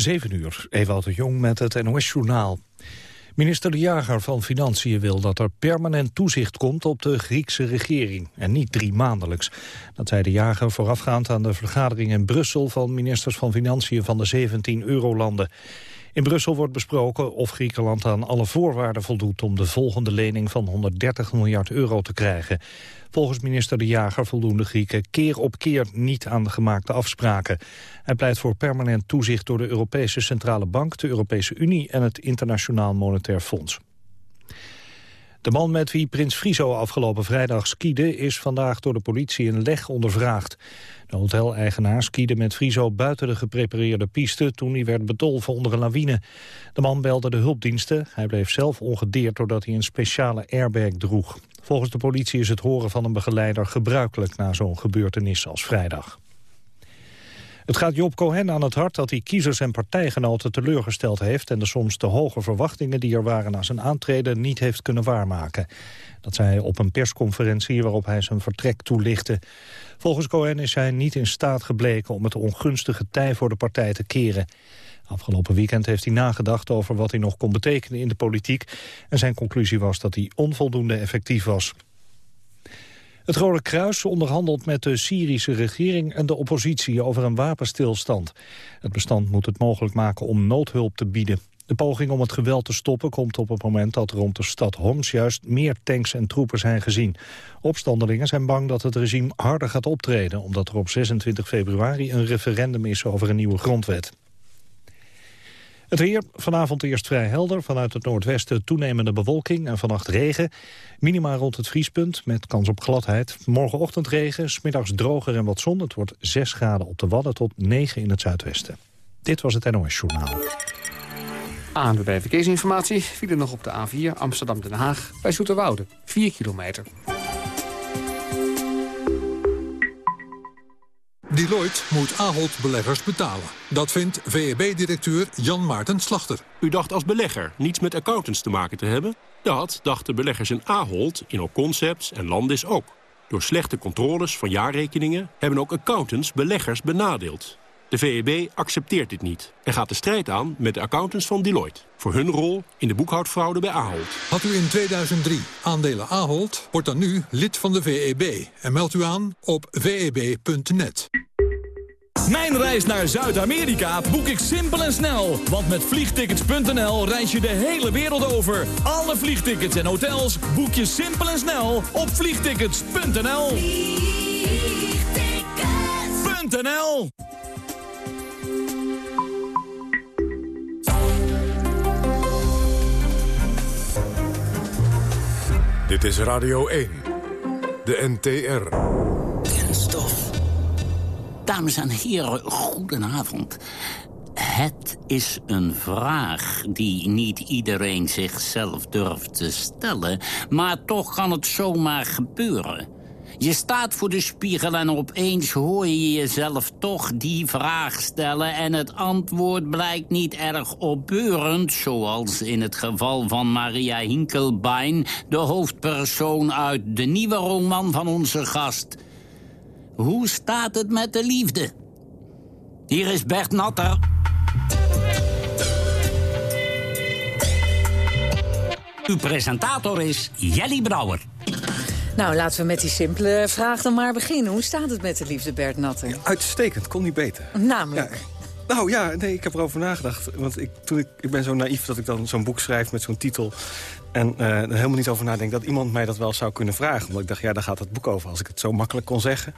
7 uur, Ewout de Jong met het NOS-journaal. Minister De Jager van Financiën wil dat er permanent toezicht komt op de Griekse regering. En niet drie maandelijks. Dat zei De Jager voorafgaand aan de vergadering in Brussel van ministers van Financiën van de 17 eurolanden. In Brussel wordt besproken of Griekenland aan alle voorwaarden voldoet om de volgende lening van 130 miljard euro te krijgen. Volgens minister De Jager voldoen de Grieken keer op keer niet aan de gemaakte afspraken. Hij pleit voor permanent toezicht door de Europese Centrale Bank, de Europese Unie en het Internationaal Monetair Fonds. De man met wie prins Friso afgelopen vrijdag skiede... is vandaag door de politie in Leg ondervraagd. De hoteleigenaar skiede met Friso buiten de geprepareerde piste... toen hij werd bedolven onder een lawine. De man belde de hulpdiensten. Hij bleef zelf ongedeerd doordat hij een speciale airbag droeg. Volgens de politie is het horen van een begeleider gebruikelijk... na zo'n gebeurtenis als vrijdag. Het gaat Job Cohen aan het hart dat hij kiezers en partijgenoten teleurgesteld heeft... en de soms te hoge verwachtingen die er waren na zijn aantreden niet heeft kunnen waarmaken. Dat zei hij op een persconferentie waarop hij zijn vertrek toelichtte. Volgens Cohen is hij niet in staat gebleken om het ongunstige tij voor de partij te keren. Afgelopen weekend heeft hij nagedacht over wat hij nog kon betekenen in de politiek. En zijn conclusie was dat hij onvoldoende effectief was. Het Rode Kruis onderhandelt met de Syrische regering en de oppositie over een wapenstilstand. Het bestand moet het mogelijk maken om noodhulp te bieden. De poging om het geweld te stoppen komt op het moment dat rond de stad Homs juist meer tanks en troepen zijn gezien. Opstandelingen zijn bang dat het regime harder gaat optreden, omdat er op 26 februari een referendum is over een nieuwe grondwet. Het weer, vanavond eerst vrij helder. Vanuit het noordwesten toenemende bewolking en vannacht regen. Minima rond het vriespunt met kans op gladheid. Morgenochtend regen, smiddags droger en wat zon. Het wordt 6 graden op de Wadden tot 9 in het zuidwesten. Dit was het NOS Journaal. ANWB Verkeersinformatie er nog op de A4 Amsterdam-Den Haag bij Zoeterwoude. 4 kilometer. Deloitte moet Ahold beleggers betalen. Dat vindt VEB-directeur Jan Maarten Slachter. U dacht als belegger niets met accountants te maken te hebben? Dat dachten beleggers in Ahold, in Concepts en Landis ook. Door slechte controles van jaarrekeningen hebben ook accountants beleggers benadeeld. De VEB accepteert dit niet en gaat de strijd aan met de accountants van Deloitte... voor hun rol in de boekhoudfraude bij Ahold. Had u in 2003 aandelen Ahold, wordt dan nu lid van de VEB... en meldt u aan op veb.net. Mijn reis naar Zuid-Amerika boek ik simpel en snel. Want met vliegtickets.nl reis je de hele wereld over. Alle vliegtickets en hotels boek je simpel en snel op vliegtickets.nl. Vliegtickets.nl Dit is Radio 1, de NTR. Kenstof. Dames en heren, goedenavond. Het is een vraag die niet iedereen zichzelf durft te stellen... maar toch kan het zomaar gebeuren. Je staat voor de spiegel en opeens hoor je jezelf toch die vraag stellen... en het antwoord blijkt niet erg opbeurend... zoals in het geval van Maria Hinkelbein... de hoofdpersoon uit de nieuwe roman van onze gast. Hoe staat het met de liefde? Hier is Bert Natter. Uw presentator is Jelly Brouwer. Nou, laten we met die simpele vraag dan maar beginnen. Hoe staat het met de liefde, Bert Natter? uitstekend, kon niet beter. Namelijk? Nou ja, nee, ik heb erover nagedacht. Want ik, toen ik, ik ben zo naïef dat ik dan zo'n boek schrijf met zo'n titel... En uh, er helemaal niet over nadenk dat iemand mij dat wel zou kunnen vragen. Omdat ik dacht, ja, daar gaat het boek over, als ik het zo makkelijk kon zeggen.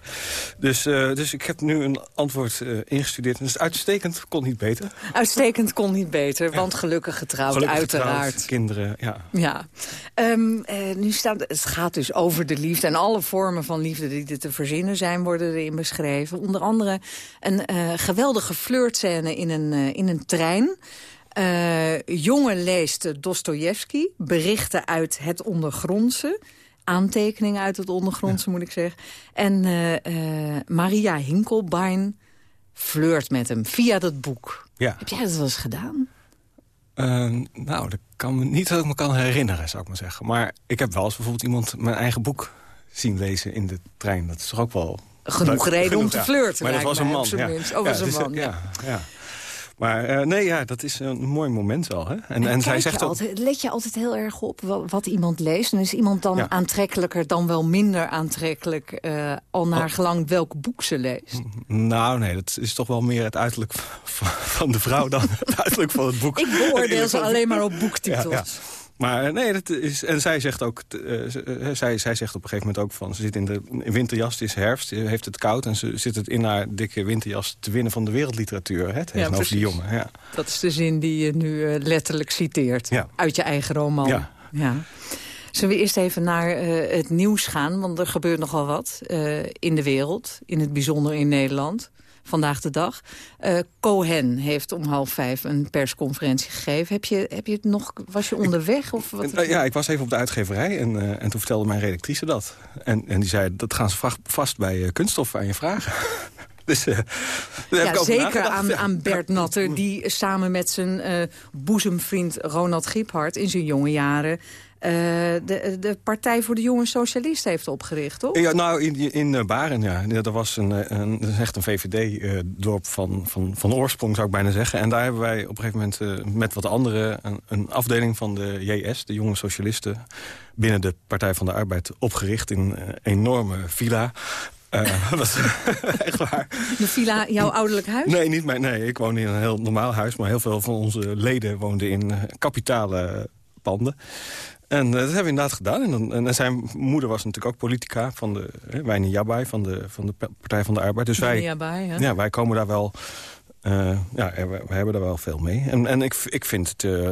Dus, uh, dus ik heb nu een antwoord uh, ingestudeerd. En het is uitstekend, kon niet beter. Uitstekend kon niet beter, want gelukkig getrouwd, gelukkig uiteraard. Getrouwd, kinderen, ja. Ja. Um, nu staat, het gaat dus over de liefde. En alle vormen van liefde die er te verzinnen zijn, worden erin beschreven. Onder andere een geweldige flirtscène in een, in een trein... Uh, jongen leest Dostojevski, berichten uit het ondergrondse. Aantekeningen uit het ondergrondse, moet ik zeggen. En uh, uh, Maria Hinkelbein flirt met hem via dat boek. Ja. Heb jij dat wel eens gedaan? nou, dat kan me niet dat ik me kan herinneren, zou ik maar zeggen. Maar ik heb wel eens bijvoorbeeld iemand mijn eigen boek zien lezen in de trein. Dat is toch ook wel... Genoeg reden om te flirten. Maar dat was een man. Ja. Oh, was een man. ja. Ja. Maar uh, nee, ja, dat is een mooi moment wel. Hè? En, en, zij zegt ook... altijd, let je altijd heel erg op wat, wat iemand leest? En is iemand dan aantrekkelijker dan wel minder aantrekkelijk... Uh, al naar oh. gelang welk boek ze leest? Nou, nee, dat is toch wel meer het uiterlijk van de vrouw... dan het uiterlijk van het boek. Ik beoordeel ze alleen maar op boektitels. Maar eh, nee, dat is, en zij zegt ook, uh, zij, zij zegt op een gegeven moment ook van... ze zit in de winterjas, het is herfst, heeft het koud... en ze zit het in haar dikke winterjas te winnen van de wereldliteratuur. Hè, tegenover die jongen. Ja. Dat is de zin die je nu letterlijk citeert. Uit je eigen roman. Ja. ja. Zullen we eerst even naar het nieuws gaan? Want er gebeurt nogal wat in de wereld. In het bijzonder in Nederland vandaag de dag. Uh, Cohen heeft om half vijf een persconferentie gegeven. Heb je, heb je het nog, was je onderweg? Of wat? Uh, ja, ik was even op de uitgeverij en, uh, en toen vertelde mijn redactrice dat. En, en die zei, dat gaan ze vast bij Kunststof aan je vragen. Dus, uh, ja, zeker aan, aan Bert Natter, die samen met zijn uh, boezemvriend Ronald Giphart... in zijn jonge jaren uh, de, de Partij voor de Jonge Socialisten heeft opgericht, toch? Ja, nou, in, in uh, Baren, ja. Dat was een, een, dat is echt een VVD-dorp van, van, van oorsprong, zou ik bijna zeggen. En daar hebben wij op een gegeven moment met wat anderen... Een, een, afdeling van de JS, de Jonge Socialisten... binnen de Partij van de Arbeid opgericht in een enorme villa... Uh, was echt waar. De villa, jouw ouderlijk huis? Nee, niet mijn, nee, ik woonde in een heel normaal huis. Maar heel veel van onze leden woonden in kapitale panden. En uh, dat hebben we inderdaad gedaan. En, zijn moeder was natuurlijk ook politica van de hè, Wijne Jabai van de, van de Partij van de Arbeid. Dus wij, Jabai, ja, wij komen daar wel. Uh, ja, we, we, hebben daar wel veel mee. En, en ik, ik vind het. Uh,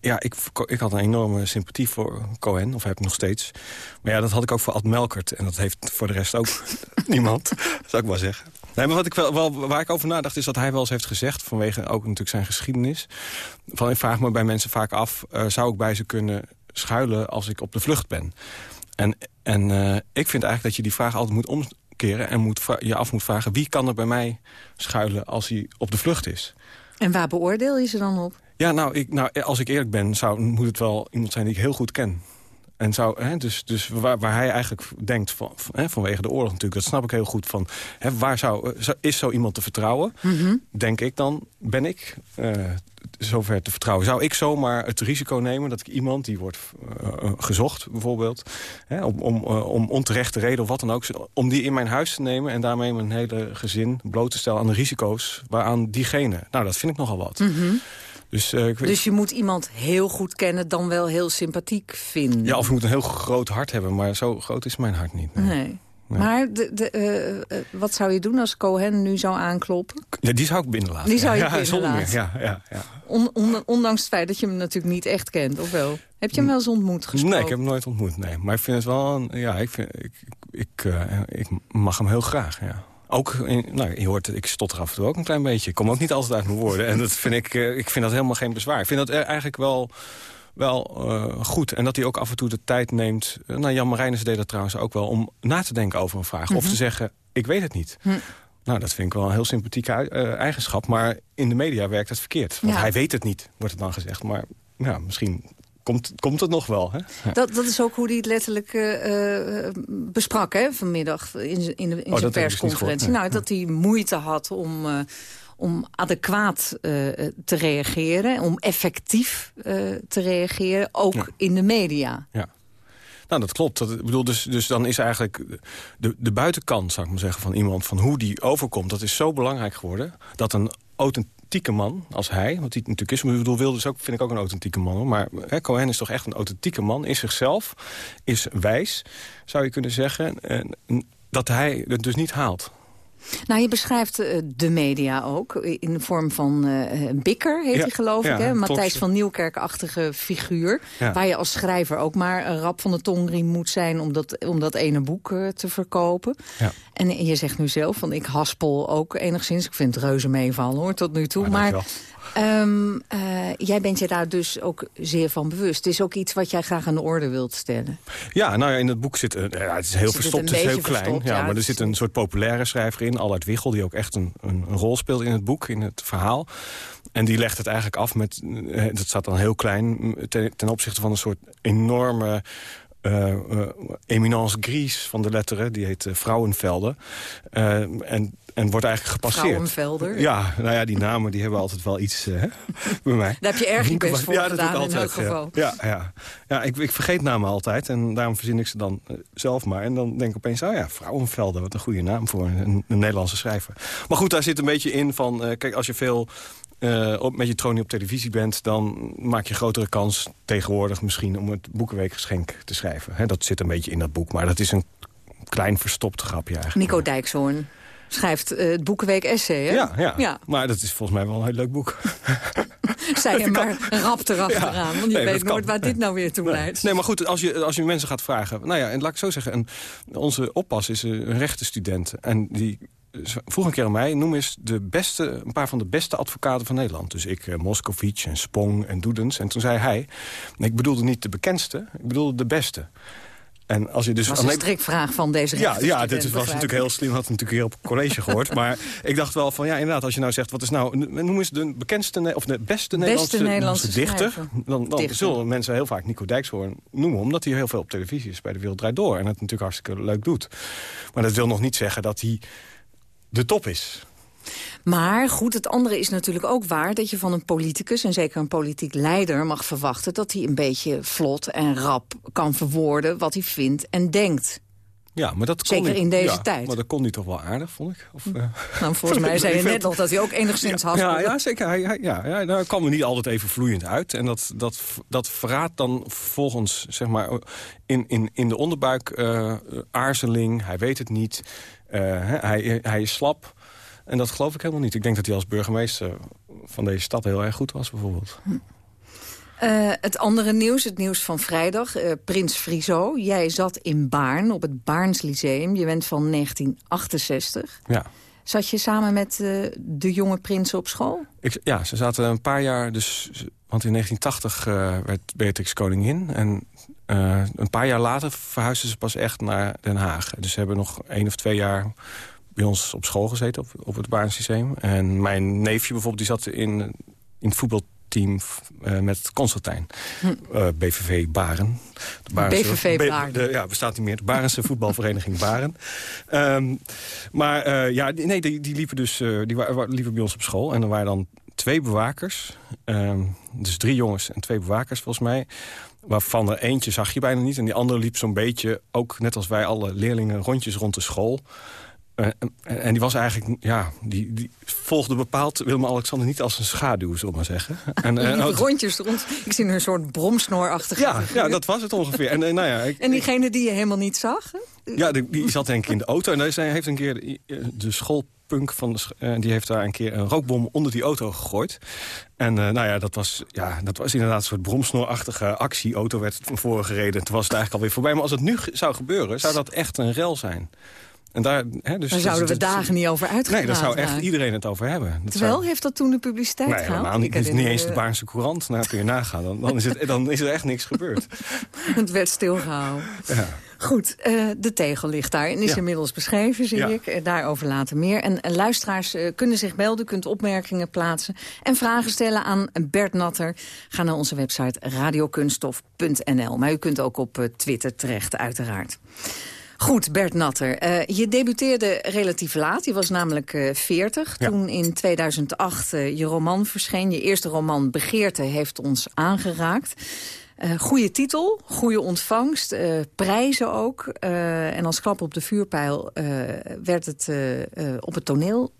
ja, ik, ik had een enorme sympathie voor Cohen, of heb ik nog steeds. Maar ja, dat had ik ook voor Ad Melkert. En dat heeft voor de rest ook niemand, zou ik wel zeggen. Nee, maar wat ik wel, wel, waar ik over nadacht is dat hij wel eens heeft gezegd... vanwege ook natuurlijk zijn geschiedenis... Van, ik vraag me bij mensen vaak af... Uh, zou ik bij ze kunnen schuilen als ik op de vlucht ben? En, en uh, ik vind eigenlijk dat je die vraag altijd moet omkeren... en moet je af moet vragen wie kan er bij mij schuilen als hij op de vlucht is? En waar beoordeel je ze dan op? Ja, nou, ik, nou als ik eerlijk ben, zou, moet het wel iemand zijn die ik heel goed ken. En zou, hè, dus dus waar, waar hij eigenlijk denkt, van, hè, vanwege de oorlog natuurlijk... dat snap ik heel goed, van, hè, waar zou, eh, is zo iemand te vertrouwen? Mhm. Denk ik dan, ben ik uh, zover te vertrouwen. Zou ik zomaar het risico nemen dat ik iemand die wordt uh, gezocht, bijvoorbeeld... Hè, om, om, uh, om onterechte reden of wat dan ook... om die in mijn huis te nemen en daarmee mijn hele gezin bloot te stellen... aan de risico's waaraan diegene... Nou, dat vind ik nogal wat. Mm dus, uh, dus je moet iemand heel goed kennen, dan wel heel sympathiek vinden. Ja, of je moet een heel groot hart hebben, maar zo groot is mijn hart niet. Nee. Maar de, de, uh, uh, wat zou je doen als Cohen nu zou aankloppen? Ja, die zou ik binnenlaten. Die zou je ja, binnenlaten? Ja, ja, ja. On, on, ondanks het feit dat je hem natuurlijk niet echt kent, of wel? Heb je hem wel eens ontmoet gesproken? Nee, ik heb hem nooit ontmoet, nee. Maar ik vind het wel... Een, ja, ik, vind, ik, ik, uh, ik mag hem heel graag, ja. Ook, in, nou, je hoort, ik stotter af en toe ook een klein beetje. Ik kom ook niet altijd uit mijn woorden. En dat vind ik, uh, ik vind dat helemaal geen bezwaar. Ik vind dat eigenlijk wel, wel uh, goed. En dat hij ook af en toe de tijd neemt... Uh, nou, Jan Marijnus deed dat trouwens ook wel... om na te denken over een vraag. Of te mhm. zeggen, ik weet het niet. Hm. Nou, dat vind ik wel een heel sympathieke eigenschap. Maar in de media werkt het verkeerd. Want hij weet het niet, wordt het dan gezegd. Maar ja, misschien komt, komt het nog wel. Hè? Dat, dat is ook hoe hij het letterlijk uh, besprak hè, vanmiddag in, in, de, in oh, zijn dus persconferentie. Nou, dat hij moeite had om, uh, om adequaat te reageren, om effectief te reageren, ook in de media. Ja. Nou, dat klopt. Dat, ik bedoel, dus, dus dan is eigenlijk de, de buitenkant, zou ik maar zeggen, van iemand... van hoe die overkomt, dat is zo belangrijk geworden... dat een authentieke man als hij, wat hij natuurlijk is... ik bedoel, Wilders ook, vind ik ook een authentieke man. Maar hè, Cohen is toch echt een authentieke man. Is zichzelf, is wijs, zou je kunnen zeggen. En, dat hij het dus niet haalt. Nou, je beschrijft uh, de media ook in de vorm van uh, Bikker, heet hij geloof ik. hè? Matthijs van Nieuwkerk-achtige figuur. Waar je als schrijver ook maar een rap van de tongriem moet zijn... om dat, om dat ene boek uh, te verkopen. En je zegt nu zelf, van ik haspel ook enigszins. Ik vind het reuze meevallen hoor, tot nu toe. Ah, maar Um, uh, jij bent je daar dus ook zeer van bewust. Het is ook iets wat jij graag aan de orde wilt stellen. Ja, nou ja, in het boek zit... Uh, ja, het is heel verstopt, het, is heel klein. Ja, maar er zit een soort populaire schrijver in, Allard Wiggel... die ook echt een, een, een, rol speelt in het boek, in het verhaal. En die legt het eigenlijk af met... Uh, dat staat dan heel klein ten, ten opzichte van een soort enorme... Uh, uh, eminence gries van de letteren. Die heet uh, Vrouwenvelden. en en wordt eigenlijk gepasseerd. Vrouwenvelder. Ja, nou ja, die namen die hebben altijd wel iets uh, bij mij. Daar heb je erg je best voor ja, gedaan dat altijd, in elk geval. Ja, ja, ja. ik, ik, vergeet namen altijd en daarom verzin ik ze dan uh, zelf maar. En dan denk ik opeens, oh ja, Vrouwenvelder, wat een goede naam voor een, een Nederlandse schrijver. Maar goed, daar zit een beetje in van, uh, kijk, als je veel uh, op, met je tronie op televisie bent... dan maak je grotere kans tegenwoordig misschien om het Boekenweekgeschenk te schrijven. He, dat zit een beetje in dat boek, maar dat is een klein verstopt grapje eigenlijk. Nico Dijkshoorn schrijft uh, het Boekenweek Essay, hè? Ja, ja, ja, maar dat is volgens mij wel een heel leuk boek. Zij hem maar rap erachteraan, ja. want je nee, weet nooit waar dit nou weer toe leidt. Nee, maar goed, als je, als je mensen gaat vragen... Nou ja, en laat ik zo zeggen, een, onze oppas is een rechtenstudent... en die vroeg een keer aan mij... noem eens de beste, een paar van de beste advocaten van Nederland. Dus ik, uh, Moscovic en Spong en Doedens. En toen zei hij... ik bedoelde niet de bekendste, ik bedoelde de beste. En als je dus was een strikvraag van deze Ja, ja dit was natuurlijk heel slim. Had natuurlijk heel op college gehoord. maar ik dacht wel van, ja, inderdaad, als je nou zegt... wat is nou, noem eens de bekendste, of de beste, Nederlandse, Nederlandse dichter... dan, dan dichter. zullen mensen heel vaak Nico Dijkshoorn noemen... omdat hij heel veel op televisie is bij De Wereld Draait Door. En dat natuurlijk hartstikke leuk doet. Maar dat wil nog niet zeggen dat hij de top is. Maar goed, het andere is natuurlijk ook waar... dat je van een politicus, en zeker een politiek leider... mag verwachten dat hij een beetje vlot en rap kan verwoorden... wat hij vindt en denkt. Ja, maar dat Zeker kon in deze ja, tijd. Maar dat kon hij toch wel aardig, vond ik. Of, nou, volgens mij zei je net nog dat hij ook enigszins ja, had. Ja, ja, zeker. Hij, hij, ja, ja, daar kwam er niet altijd even vloeiend uit. En dat, dat, dat verraadt dan volgens, zeg maar, in, in, in de onderbuik uh, aarzeling. Hij weet het niet. Uh, hij, hij is slap. En dat geloof ik helemaal niet. Ik denk dat hij als burgemeester van deze stad heel erg goed was, bijvoorbeeld. Hm. Uh, het andere nieuws, het nieuws van vrijdag. Uh, Prins Friso, jij zat in Baarn, op het Baarns Lyceum. Je bent van 1968. Ja. Zat je samen met uh, de jonge prinsen op school? Ik, ja, ze zaten een paar jaar... Dus, want in 1980 werd Beatrix koningin. En een paar jaar later verhuisden ze pas echt naar Den Haag. Dus ze hebben nog één of twee jaar bij ons op school gezeten, op, op het Baarns Lyceum. En mijn neefje bijvoorbeeld, die zat in, in het voetbalteam uh, met Constantijn. Hm. Uh, BVV Baren. De Barense, BVV Baren. De, ja, bestaat niet meer. De Barense voetbalvereniging Baren. Um, maar uh, ja, nee, die, die liepen dus die waren, liepen bij ons op school. En er waren dan twee bewakers. Um, dus drie jongens en twee bewakers volgens mij. Waarvan er eentje zag je bijna niet. En die andere liep zo'n beetje, ook net als wij alle leerlingen, rondjes rond de school. Uh, en, en die was eigenlijk, ja, die, die volgde bepaald Willem-Alexander niet als een schaduw, zullen we maar zeggen. En, uh, rondjes rond, ik zie een soort bromsnoorachtige ja, ja, dat was het ongeveer. En, uh, nou ja, ik, en diegene die je helemaal niet zag? Ja, die, die zat denk ik in de auto. En hij heeft een keer de, schoolpunk van de, die heeft daar een keer een rookbom onder die auto gegooid. En nou ja dat, was, ja, dat was inderdaad een soort bromsnoorachtige actie. auto werd van voren gereden. Toen was het eigenlijk alweer voorbij. Maar als het nu zou gebeuren, zou dat echt een rel zijn. En daar, hè, dus daar zouden we dagen niet over uitgaan. Nee, daar zou echt iedereen het over hebben. Dat Terwijl, zou... heeft dat toen de publiciteit nee, gehaald? helemaal niet. Niet eens de Baarnse Courant. Nou, kun je nagaan. Dan, dan, is het, dan is er echt niks gebeurd. het werd stilgehouden. Ja. Goed, uh, de tegel ligt daar en is ja. inmiddels beschreven, zie Ja. ik. Uh, daarover later meer. En, luisteraars uh, kunnen zich melden, kunt opmerkingen plaatsen... en vragen stellen aan Bert Natter. Ga naar onze website radiokunstof.nl. Maar u kunt ook op Twitter terecht, uiteraard. Goed, Bert Natter. Uh, je debuteerde relatief laat. Je was namelijk uh, 40 Ja. toen in 2008 uh, je roman verscheen. Je eerste roman Begeerte heeft ons aangeraakt. Goede titel, goede ontvangst, prijzen ook. En als klap op de vuurpijl werd het op het toneel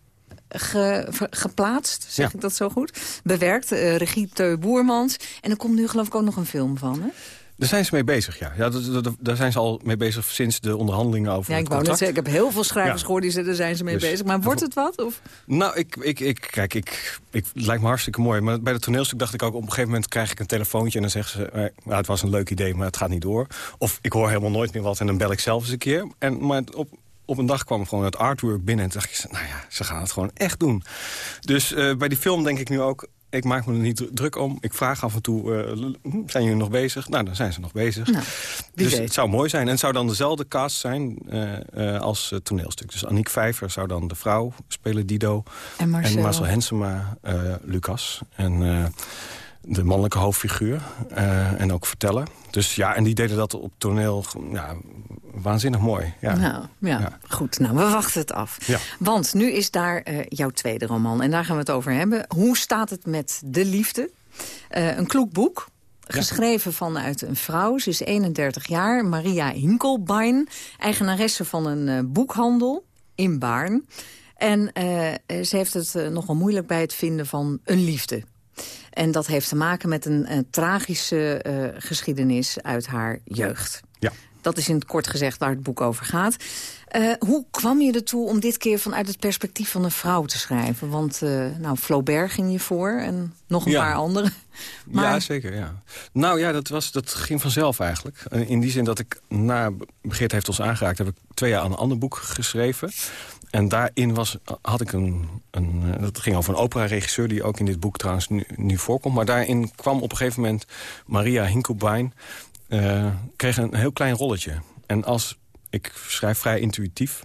ge, geplaatst. Zeg Ja. ik dat zo goed? Bewerkt, regie Teu Boermans. En er komt nu geloof ik ook nog een film van, hè? Daar zijn ze mee bezig, ja. ja dat- dat- daar zijn ze al mee bezig sinds de onderhandelingen over Ja, ik het net contract. zeggen, ik heb heel veel schrijvers Ja. gehoord die zeggen, daar zijn ze mee Dus- bezig. Maar wordt het wat? Of? Nou, ik, ik, ik, kijk, ik, ik, het lijkt me hartstikke mooi. Maar bij het toneelstuk dacht ik ook... op een gegeven moment krijg ik een telefoontje... en dan zeggen ze, eh, nou, het was een leuk idee, maar het gaat niet door. Of ik hoor helemaal nooit meer wat en dan bel ik zelf eens een keer. En, maar op, op een dag kwam gewoon het artwork binnen... en toen dacht ik, nou ja, ze gaan het gewoon echt doen. Dus eh, bij die film denk ik nu ook... Ik maak me er niet druk om. Ik vraag af en toe, eh, zijn jullie nog bezig? Nou, dan zijn ze nog bezig. Nou, dus weet. het zou mooi zijn. En het zou dan dezelfde cast zijn eh, eh, als het toneelstuk. Dus Aniek Vijver zou dan de vrouw spelen, Dido. En Marcel. En Marcel Hensema, Lucas. En de mannelijke hoofdfiguur. eh, en ook vertellen. Dus ja, en die deden dat op toneel ja, waanzinnig mooi. Ja. Nou, ja. goed. Nou, we wachten het af. Ja. Want nu is daar eh, jouw tweede roman. En daar gaan we het over hebben. Hoe staat het met de liefde? Eh, een kloek boek. Geschreven vanuit een vrouw. Ze is 31 jaar. Maria Hinkelbein. Eigenaresse van een boekhandel in Baarn. En ze heeft het nogal moeilijk bij het vinden van een liefde. En dat heeft te maken met een, eh, tragische eh, geschiedenis uit haar jeugd. Ja. Dat is in het kort gezegd waar het boek over gaat. Eh, hoe kwam je ertoe om dit keer vanuit het perspectief van een vrouw te schrijven? Want eh, nou, Flaubert ging je voor en nog een Ja. paar anderen. Maar Ja, zeker, ja. Nou ja, dat, was, dat ging vanzelf eigenlijk. Eh, In die zin dat ik na Begeert heeft ons aangeraakt... heb ik twee jaar aan een ander boek geschreven. En daarin was, had ik een... een dat ging over een opera-regisseur... die ook in dit boek trouwens nu, nu voorkomt. Maar daarin kwam op een gegeven moment Maria Hinkelbein... eh, kreeg een heel klein rolletje. En als... Ik schrijf vrij intuïtief.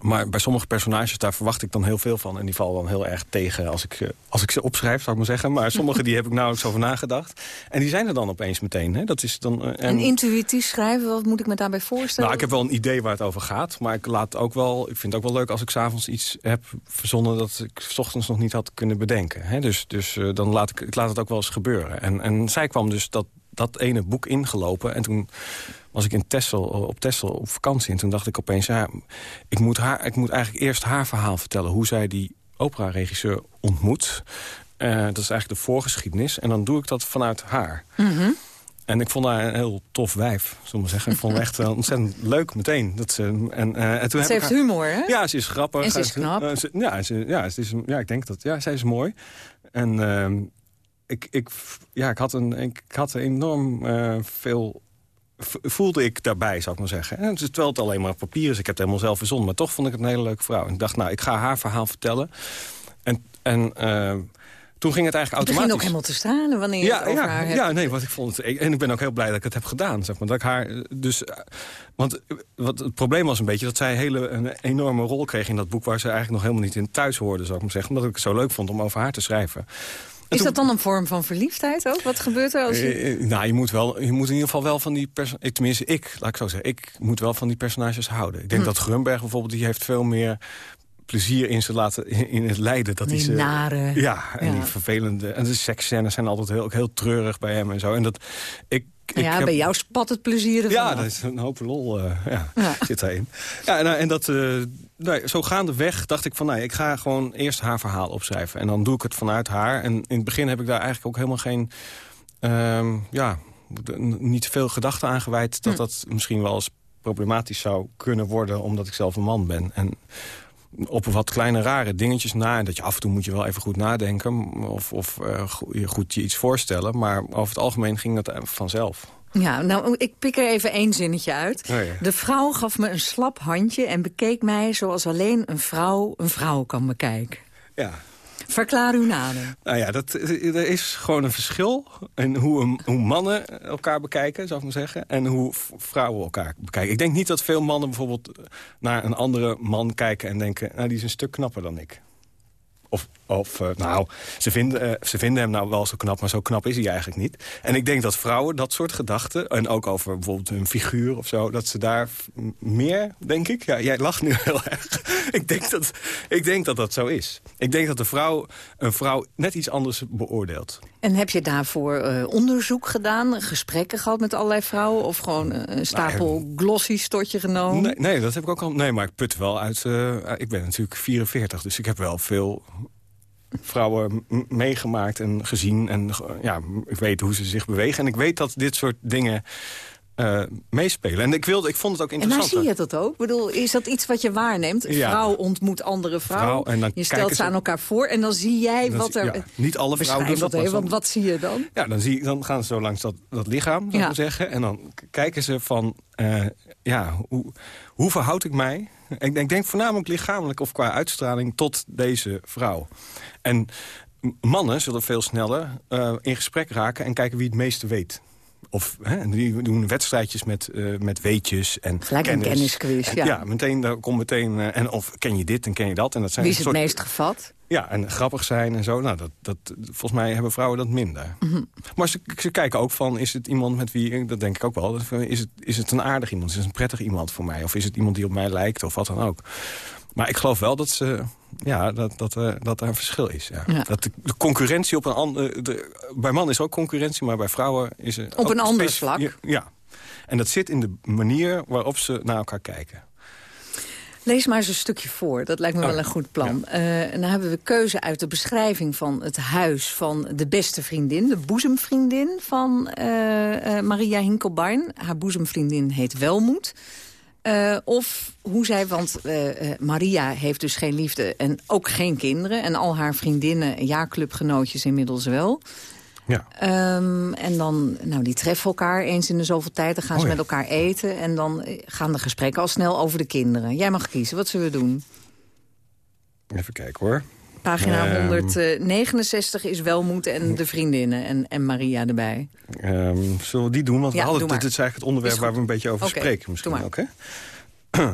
Maar bij sommige personages, daar verwacht ik dan heel veel van. En die vallen dan heel erg tegen als ik, eh, als ik ze opschrijf, zou ik maar zeggen. Maar sommige die heb ik nauwelijks over nagedacht. En die zijn er dan opeens meteen. Hè? Dat is dan, eh, en... En intuïtief schrijven, wat moet ik me daarbij voorstellen? Nou, ik heb wel een idee waar het over gaat. Maar ik, laat ook wel, ik vind het ook wel leuk als ik s'avonds iets heb verzonnen... dat ik s ochtends nog niet had kunnen bedenken. Hè? Dus, dus eh, dan laat ik, ik laat het ook wel eens gebeuren. En, en zij kwam dus dat, dat ene boek ingelopen. En toen was ik in Texel, op Texel op vakantie. En toen dacht ik opeens, ja, ik moet, haar, ik moet eigenlijk eerst haar verhaal vertellen. Hoe zij die opera-regisseur ontmoet. Eh, dat is eigenlijk de voorgeschiedenis. En dan doe ik dat vanuit haar. Mhm. En ik vond haar een heel tof wijf, zullen we zeggen. Ik vond haar echt wel ontzettend leuk meteen. Dat ze, en, eh, en toen Ze heeft haar- humor, hè? Ja, ze is grappig. En ze is knap. Eh, ze- ja, ze, ja, ze is, ja, ik denk dat. Ja, zij is mooi. En ehm, ik, ik, ja, ik had een, ik, had enorm eh, veel voelde ik daarbij, zou ik maar zeggen. En terwijl het alleen maar papier is, ik heb het helemaal zelf verzonnen. Maar toch vond ik het een hele leuke vrouw. En ik dacht, nou, ik ga haar verhaal vertellen. En, en eh, toen ging het eigenlijk Het automatisch. begint ook helemaal te stralen wanneer je het over ja, haar hebt. ja, nee, wat ik vond het. En ik ben ook heel blij dat ik het heb gedaan, zeg maar. Dat ik haar, dus, eh, want wat het probleem was een beetje dat zij hele, een enorme rol kreeg in dat boek waar ze eigenlijk nog helemaal niet in thuis hoorde, zou ik maar zeggen. Omdat ik het zo leuk vond om over haar te schrijven. Is toen- dat dan een vorm van verliefdheid ook? Wat gebeurt er als je... eh, eh, nou, je moet, wel, je moet in ieder geval wel van die personages... Tenminste, ik, laat ik zo zeggen. Ik moet wel van die personages houden. Ik denk Hm. dat Grunberg bijvoorbeeld... die heeft veel meer plezier in ze laten in, het lijden. Dat Die ze, nare. Ja, en Ja. die vervelende... En de seksscènes zijn altijd heel, ook heel treurig bij hem en zo. En dat... Ik, ik ja, heb- bij jou spat het plezier ervan ja, dat is een hoop lol eh, ja, Ja. zit daarin. Ja, en, en dat, eh, nee, zo gaandeweg dacht ik van... Nee, ik ga gewoon eerst haar verhaal opschrijven. En dan doe ik het vanuit haar. En in het begin heb ik daar eigenlijk ook helemaal geen... ehm, ja, niet veel gedachten aan gewijd... dat Hm. dat misschien wel eens problematisch zou kunnen worden... omdat ik zelf een man ben. En op wat kleine rare dingetjes na. En dat je af en toe moet je wel even goed nadenken. Of, of eh, je goed je iets voorstellen. Maar over het algemeen ging dat eh, vanzelf. Ja, nou, ik pik er even één zinnetje uit. Oh ja. De vrouw gaf me een slap handje en bekeek mij zoals alleen een vrouw een vrouw kan bekijken. Ja, Verklaar uw nader. Nou ja, dat, er is gewoon een verschil in hoe, een- hoe mannen elkaar bekijken, zou ik maar zeggen. En hoe vrouwen elkaar bekijken. Ik denk niet dat veel mannen bijvoorbeeld naar een andere man kijken en denken... nou, die is een stuk knapper dan ik. Of, of eh, nou, ze vinden, eh, ze vinden hem nou wel zo knap, maar zo knap is hij eigenlijk niet. En ik denk dat vrouwen dat soort gedachten... en ook over bijvoorbeeld hun figuur of zo... dat ze daar meer, denk ik... Ja, jij lacht nu heel erg. ik, denk dat, ik denk dat dat zo is. Ik denk dat de vrouw een vrouw net iets anders beoordeelt. En heb je daarvoor eh, onderzoek gedaan, gesprekken gehad met allerlei vrouwen... of gewoon een stapel glossies tot je genomen? Nee, nee, dat heb ik ook al. Nee, maar ik put wel uit. ik ben natuurlijk 44, dus ik heb wel veel vrouwen meegemaakt en gezien. En ja, ik weet hoe ze zich bewegen. En ik weet dat dit soort dingen eh, meespelen. En ik, wilde, ik vond het ook En waar interessant. zie je dat ook? Ik bedoel, is dat iets wat je waarneemt? Een Ja. vrouw ontmoet andere vrouwen. Vrouw, en dan je stelt ze- aan elkaar voor en dan zie jij Dan wat er... ja, niet alle vrouwen doen dat. want wat zie je dan? Ja, dan, zie ik, dan gaan ze zo langs dat, dat lichaam, zou Ja. zeggen. En dan kijken ze van, eh, ja, hoe, hoe verhoud ik mij? Ik, ik denk voornamelijk lichamelijk of qua uitstraling tot deze vrouw. En mannen zullen veel sneller eh, in gesprek raken en kijken wie het meeste weet. of hè, die doen wedstrijdjes met, uh, met weetjes. En Gelijk een kennisquiz, ja. ja, meteen, daar komt meteen... Uh, en of ken je dit en ken je dat. En dat zijn Wie is het meest gevat? Ja, en grappig zijn en zo. Nou, dat, dat, volgens mij hebben vrouwen dat minder. Mm -hmm. Maar ze, ze, kijken ook van, is het iemand met wie... Dat denk ik ook wel. Is het, is het een aardig iemand? Is het een prettig iemand voor mij? Of is het iemand die op mij lijkt? Of wat dan ook? Maar ik geloof wel dat, ze, ja, dat, dat, uh, dat er een verschil is. Ja. Ja. Dat de, de, concurrentie op een ander... Bij mannen is ook concurrentie, maar bij vrouwen is er... Op een ander vlak? Ja. En dat zit in de manier waarop ze naar elkaar kijken. Lees maar eens een stukje voor. Dat lijkt me oh, wel een goed plan. Ja. Uh, en dan hebben we keuze uit de beschrijving van het huis van de beste vriendin. De boezemvriendin van uh, uh, Maria Hinkelbein. Haar boezemvriendin heet Welmoed. Uh, of hoe zij, want uh, Maria heeft dus geen liefde en ook geen kinderen. En al haar vriendinnen en jaarclubgenootjes inmiddels wel. Ja. Um, en dan, nou, die treffen elkaar eens in de zoveel tijd. Dan gaan ze oh ja. met elkaar eten. En dan gaan de gesprekken al snel over de kinderen. Jij mag kiezen. Wat zullen we doen? Even kijken hoor. Pagina um, 169 is Welmoed en de vriendinnen. En, en Maria erbij. Um, zullen we die doen? Want ja, we hadden, dit is eigenlijk het onderwerp waar we een beetje over okay. spreken. Misschien ook, hè?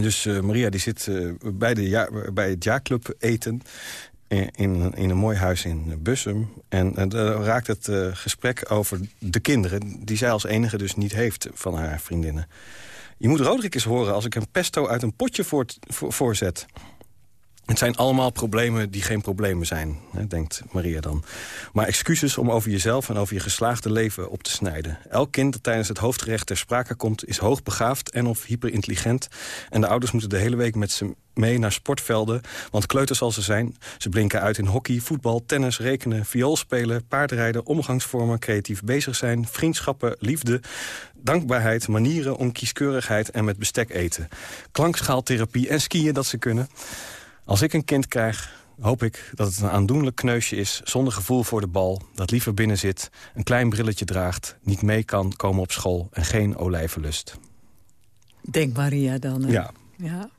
Dus uh, Maria die zit uh, bij, de ja, bij het jaarclub eten in, in, een mooi huis in Bussum. En daar raakt het uh, gesprek over de kinderen... die zij als enige dus niet heeft van haar vriendinnen. Je moet Roderick eens horen als ik een pesto uit een potje voor, voor, voorzet. Het zijn allemaal problemen die geen problemen zijn, hè, denkt Maria dan. Maar excuses om over jezelf en over je geslaagde leven op te snijden. Elk kind dat tijdens het hoofdgerecht ter sprake komt... is hoogbegaafd en of hyperintelligent. En de ouders moeten de hele week met ze mee naar sportvelden. Want kleuters als ze zijn, ze blinken uit in hockey, voetbal, tennis, rekenen... viool spelen, paardrijden, omgangsvormen, creatief bezig zijn... vriendschappen, liefde, dankbaarheid, manieren om kieskeurigheid... en met bestek eten. Klankschaaltherapie en skiën dat ze kunnen... Als ik een kind krijg, hoop ik dat het een aandoenlijk kneusje is... zonder gevoel voor de bal, dat liever binnen zit... een klein brilletje draagt, niet mee kan komen op school... en geen olijvenlust. Denk Maria dan. Hè? Ja. ja.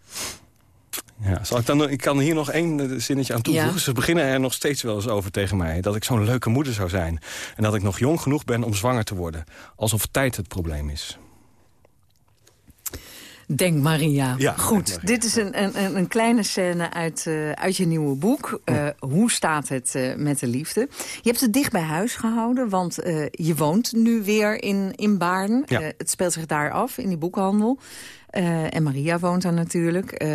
Ja, zal ik, dan, ik kan hier nog één zinnetje aan toevoegen. Ja. Ze beginnen er nog steeds wel eens over tegen mij. Dat ik zo'n leuke moeder zou zijn. En dat ik nog jong genoeg ben om zwanger te worden. Alsof tijd het probleem is. Denk Maria. Ja, Goed, Maria. dit is een, een, een kleine scène uit, uh, uit je nieuwe boek. Uh, hoe staat het uh, met de liefde? Je hebt het dicht bij huis gehouden, want je woont nu weer in, in Baarn. Ja. het speelt zich daar af, in die boekhandel. en Maria woont daar natuurlijk.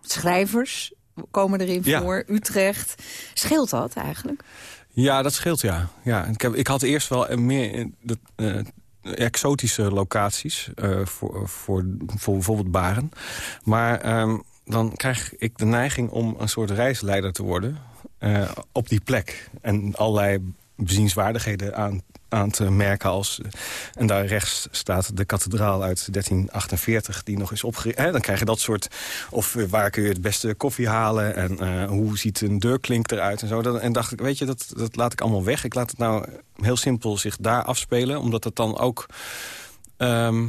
schrijvers komen erin voor, Utrecht. Scheelt dat eigenlijk? Ja, dat scheelt, ja. ja ik, heb, ik had eerst wel meer eh, dat, eh, exotische locaties eh, voor, voor, voor bijvoorbeeld Baren. Maar ehm, dan krijg ik de neiging om een soort reisleider te worden eh, op die plek. En allerlei bezienswaardigheden aan, aan te merken. Als, en daar rechts staat de kathedraal uit 1348 die nog is opgericht. Dan krijg je dat soort... Of eh, waar kun je het beste koffie halen en eh, hoe ziet een deurklink eruit en zo. Dat- En dacht ik, weet je, dat, dat laat ik allemaal weg. Ik laat het nou heel simpel zich daar afspelen. Omdat het dan ook... ehm,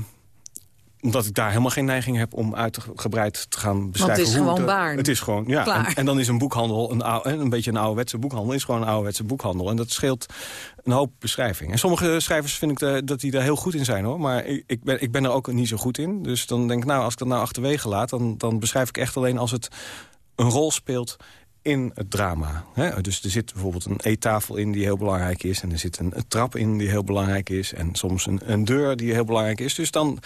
omdat ik daar helemaal geen neiging heb om uitgebreid te gaan beschrijven. is hoe gewoon de-. Het is gewoon, ja. En, en dan is een boekhandel, een, oude, een beetje een ouderwetse boekhandel... is gewoon een ouderwetse boekhandel. En dat scheelt een hoop beschrijving. En sommige schrijvers vind ik de- dat die daar heel goed in zijn, hoor. Maar ik, ik, ben, ik ben er ook niet zo goed in. Dus dan denk ik, nou, als ik dat nou achterwege laat... dan, dan beschrijf ik echt alleen als het een rol speelt in het drama. Hè? Dus er zit bijvoorbeeld een eettafel in die heel belangrijk is... en er zit een, een trap in die heel belangrijk is... en soms een, een deur die heel belangrijk is. Dus dan,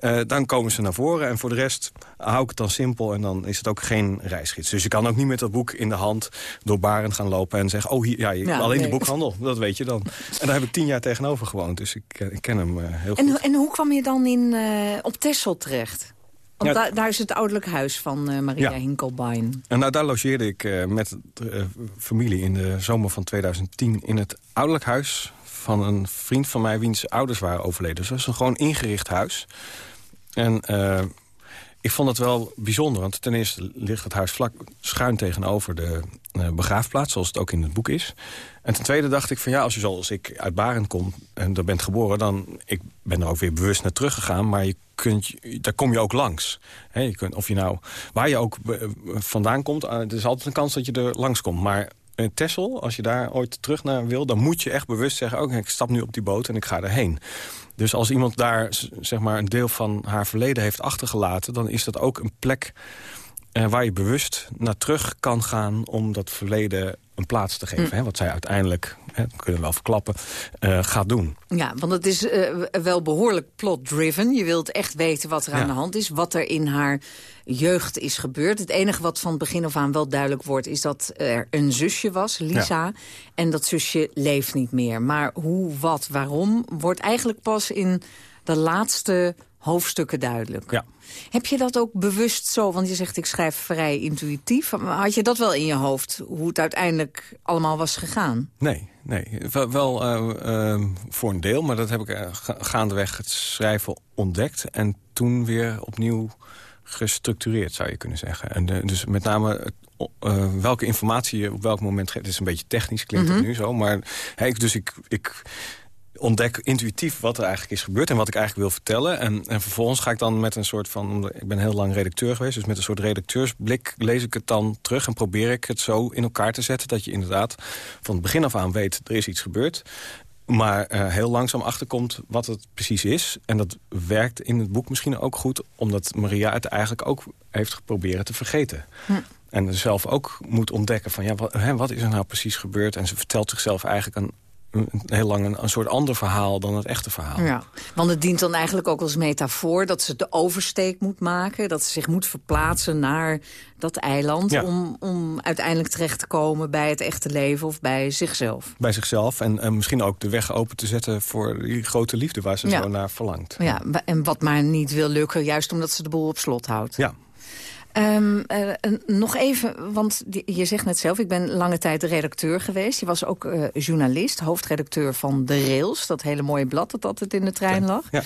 eh, dan komen ze naar voren. En voor de rest hou ik het dan simpel en dan is het ook geen reisgids. Dus je kan ook niet met dat boek in de hand door Baren gaan lopen... en zeggen, oh, hier, ja, je- Ja, alleen nee. de boekhandel, dat weet je dan. En daar heb ik tien jaar tegenover gewoond, dus ik, eh, ik ken hem eh, heel En, goed. en hoe kwam je dan in, op Texel terecht? Want Ja. daar, daar is het ouderlijk huis van eh, Maria Ja. Hinkelbein. En nou, daar logeerde ik eh, met de eh, familie in de zomer van 2010... in het ouderlijk huis van een vriend van mij... wiens ouders waren overleden. Dus dat is een gewoon ingericht huis. En ik vond het wel bijzonder, want ten eerste ligt het huis vlak schuin tegenover de eh, begraafplaats, zoals het ook in het boek is. En ten tweede dacht ik van ja, als je zoals ik uit Baren kom en daar bent geboren, dan ik ben er ook weer bewust naar teruggegaan, maar je kunt, daar kom je ook langs. Je kunt, of je nou, waar je ook eh, vandaan komt, eh, er is altijd een kans dat je er langs komt. Maar uh, Texel, als je daar ooit terug naar wil... dan moet je echt bewust zeggen, oké, ik stap nu op die boot en ik ga erheen. Dus als iemand daar zeg maar, een deel van haar verleden heeft achtergelaten... dan is dat ook een plek uh, waar je bewust naar terug kan gaan... om dat verleden een plaats te geven. Mm. Hè, wat zij uiteindelijk, hè, kunnen we wel verklappen, uh, gaat doen. Ja, want het is uh, wel behoorlijk plot-driven. Je wilt echt weten wat er aan de hand is. Wat er in haar jeugd is gebeurd. Het enige wat van het begin af aan wel duidelijk wordt... is dat er een zusje was, Lisa. Ja. En dat zusje leeft niet meer. Maar hoe, wat, waarom... wordt eigenlijk pas in de laatste hoofdstukken duidelijk. Ja. Heb je dat ook bewust zo? Want je zegt ik schrijf vrij intuïtief. Had je dat wel in je hoofd? Hoe het uiteindelijk allemaal was gegaan? Nee, nee. Wel, wel uh, uh, voor een deel. Maar dat heb ik uh, gaandeweg het schrijven ontdekt. En toen weer opnieuw gestructureerd, zou je kunnen zeggen. En dus met name welke informatie je op welk moment geeft. Het is een beetje technisch, klinkt mm -hmm. het nu zo. Maar hey, dus ik... ik ontdek intuïtief wat er eigenlijk is gebeurd... en wat ik eigenlijk wil vertellen. En, en vervolgens ga ik dan met een soort van... ik ben heel lang redacteur geweest, dus met een soort redacteursblik... lees ik het dan terug en probeer ik het zo in elkaar te zetten... dat je inderdaad van het begin af aan weet, er is iets gebeurd maar uh, heel langzaam achterkomt wat het precies is. En dat werkt in het boek misschien ook goed... omdat Maria het eigenlijk ook heeft geprobeerd te vergeten. Hm. En zelf ook moet ontdekken van ja, wat, hè, wat is er nou precies gebeurd. En ze vertelt zichzelf eigenlijk een heel lang een, een, soort ander verhaal dan het echte verhaal. Ja, want het dient dan eigenlijk ook als metafoor... dat ze de oversteek moet maken, dat ze zich moet verplaatsen naar dat eiland... Ja. Om, om uiteindelijk terecht te komen bij het echte leven of bij zichzelf. Bij zichzelf en, en misschien ook de weg open te zetten... voor die grote liefde waar ze ja. zo naar verlangt. Ja, en wat maar niet wil lukken, juist omdat ze de boel op slot houdt. Ja. Um, uh, nog even, want je zegt net zelf, ik ben lange tijd redacteur geweest. Je was ook uh, journalist, hoofdredacteur van De Rails. Dat hele mooie blad dat altijd in de trein lag. Ja.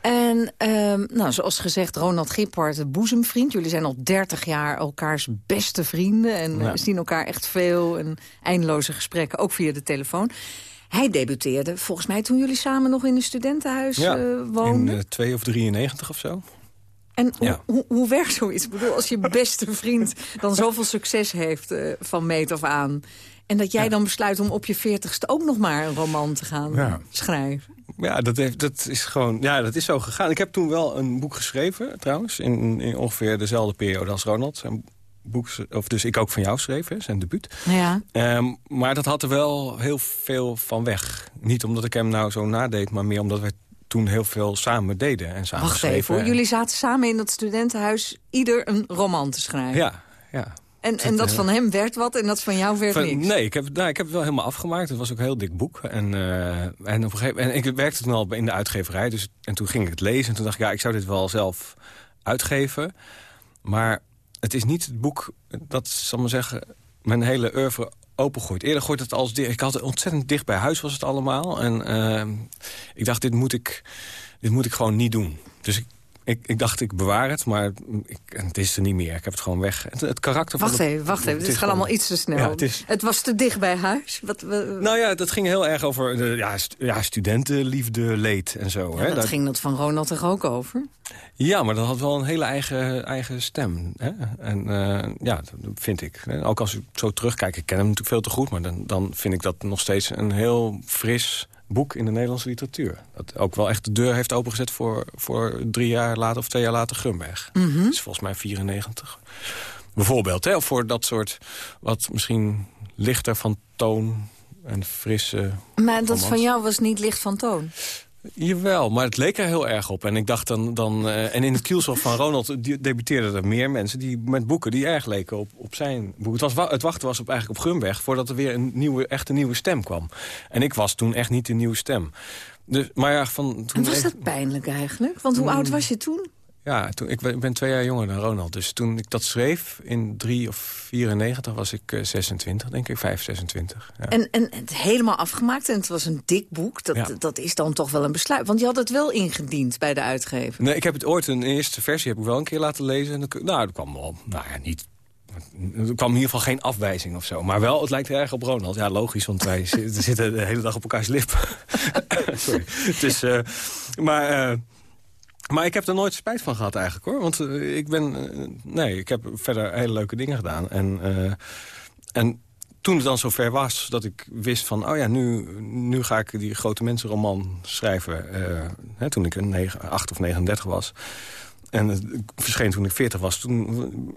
En um, nou, zoals gezegd, Ronald Gippard, boezemvriend. Jullie zijn al 30 jaar elkaars beste vrienden. En ja. zien elkaar echt veel. En eindeloze gesprekken, ook via de telefoon. Hij debuteerde volgens mij toen jullie samen nog in een studentenhuis ja, woonden. in 2 of 93 of zo. En ja. hoe, hoe, werkt zoiets? Ik bedoel, als je beste vriend dan zoveel succes heeft uh, van meet af aan... en dat jij ja. dan besluit om op je veertigste ook nog maar een roman te gaan ja. schrijven. Ja, dat, heeft, dat is gewoon, ja, dat is zo gegaan. Ik heb toen wel een boek geschreven, trouwens, in, in ongeveer dezelfde periode als Ronald. Zijn boek, of dus ik ook van jou schreef, hè, zijn debuut. Ja. Um, maar dat had er wel heel veel van weg. Niet omdat ik hem nou zo nadeed, maar meer omdat wij toen heel veel samen deden. En samen Wacht even, hoor. jullie zaten samen in dat studentenhuis ieder een roman te schrijven. Ja, ja. En, en dat van hem werd wat en dat van jou werd van, niks? Nee, ik heb, nou, ik heb het wel helemaal afgemaakt. Het was ook een heel dik boek. En, uh, en, op een gegeven, en ik werkte toen al in de uitgeverij. Dus, en toen ging ik het lezen. En toen dacht ik, ja, ik zou dit wel zelf uitgeven. Maar het is niet het boek dat, zal maar zeggen... mijn hele oeuvre opengooit. Eerder gooit het als. Ik had het ontzettend dicht bij huis was het allemaal. En uh, ik dacht, dit moet ik, dit moet ik gewoon niet doen. Dus ik, ik, ik dacht, ik bewaar het, maar ik, het is er niet meer. Ik heb het gewoon weg. Het, het karakter wacht van... even, wacht even. Het, gaat allemaal iets te snel. Ja, het, is... het, was te dicht bij huis? Wat, we... Nou ja, dat ging heel erg over de, ja, st ja, studentenliefde, leed en zo. Ja, hè? dat, dat ging dat van Ronald toch ook over? Ja, maar dat had wel een hele eigen, eigen stem. Hè? En uh, ja, dat vind ik. Ook als ik zo terugkijk, ik ken hem natuurlijk veel te goed... maar dan, dan vind ik dat nog steeds een heel fris boek in de Nederlandse literatuur. Dat ook wel echt de deur heeft opengezet voor, voor drie jaar later of twee jaar later Grunberg. Mm -hmm. Dat is volgens mij 94. Bijvoorbeeld, hè, of voor dat soort wat misschien lichter van toon en frisse... Maar dat romans. van jou was niet licht van toon? Jawel, maar het leek er heel erg op. En ik dacht dan... dan uh, en in het kielzog van Ronald debuteerden er meer mensen... Die, met boeken die erg leken op, op zijn boek. Het, was, het wachten was op, eigenlijk op Grunberg... voordat er weer een nieuwe, echt een nieuwe stem kwam. En ik was toen echt niet de nieuwe stem. Dus, maar ja, van, toen en was dat pijnlijk eigenlijk? Want hoe mm. oud was je toen? Ja, toen, ik ben twee jaar jonger dan Ronald. Dus toen ik dat schreef, in 3 of 94 was ik uh, 26, denk ik, 5, 26. Ja. En, en het helemaal afgemaakt en het was een dik boek. Dat, Ja. dat is dan toch wel een besluit. Want je had het wel ingediend bij de uitgever. Nee, ik heb het ooit, een eerste versie heb ik wel een keer laten lezen. En dat, nou, dat kwam wel, nou ja, niet... Er kwam in ieder geval geen afwijzing of zo. Maar wel, het lijkt erg op Ronald. Ja, logisch, want wij zi- zitten de hele dag op elkaars lip. Sorry. Is, eh, maar... eh, maar ik heb er nooit spijt van gehad eigenlijk hoor. Want uh, ik ben... Uh, nee, ik heb verder hele leuke dingen gedaan. En, uh, en toen het dan zover was dat ik wist van... oh ja, nu, nu ga ik die grote mensenroman schrijven. Hè, toen ik een 8 of 39 was. En het verscheen toen ik 40 was. Toen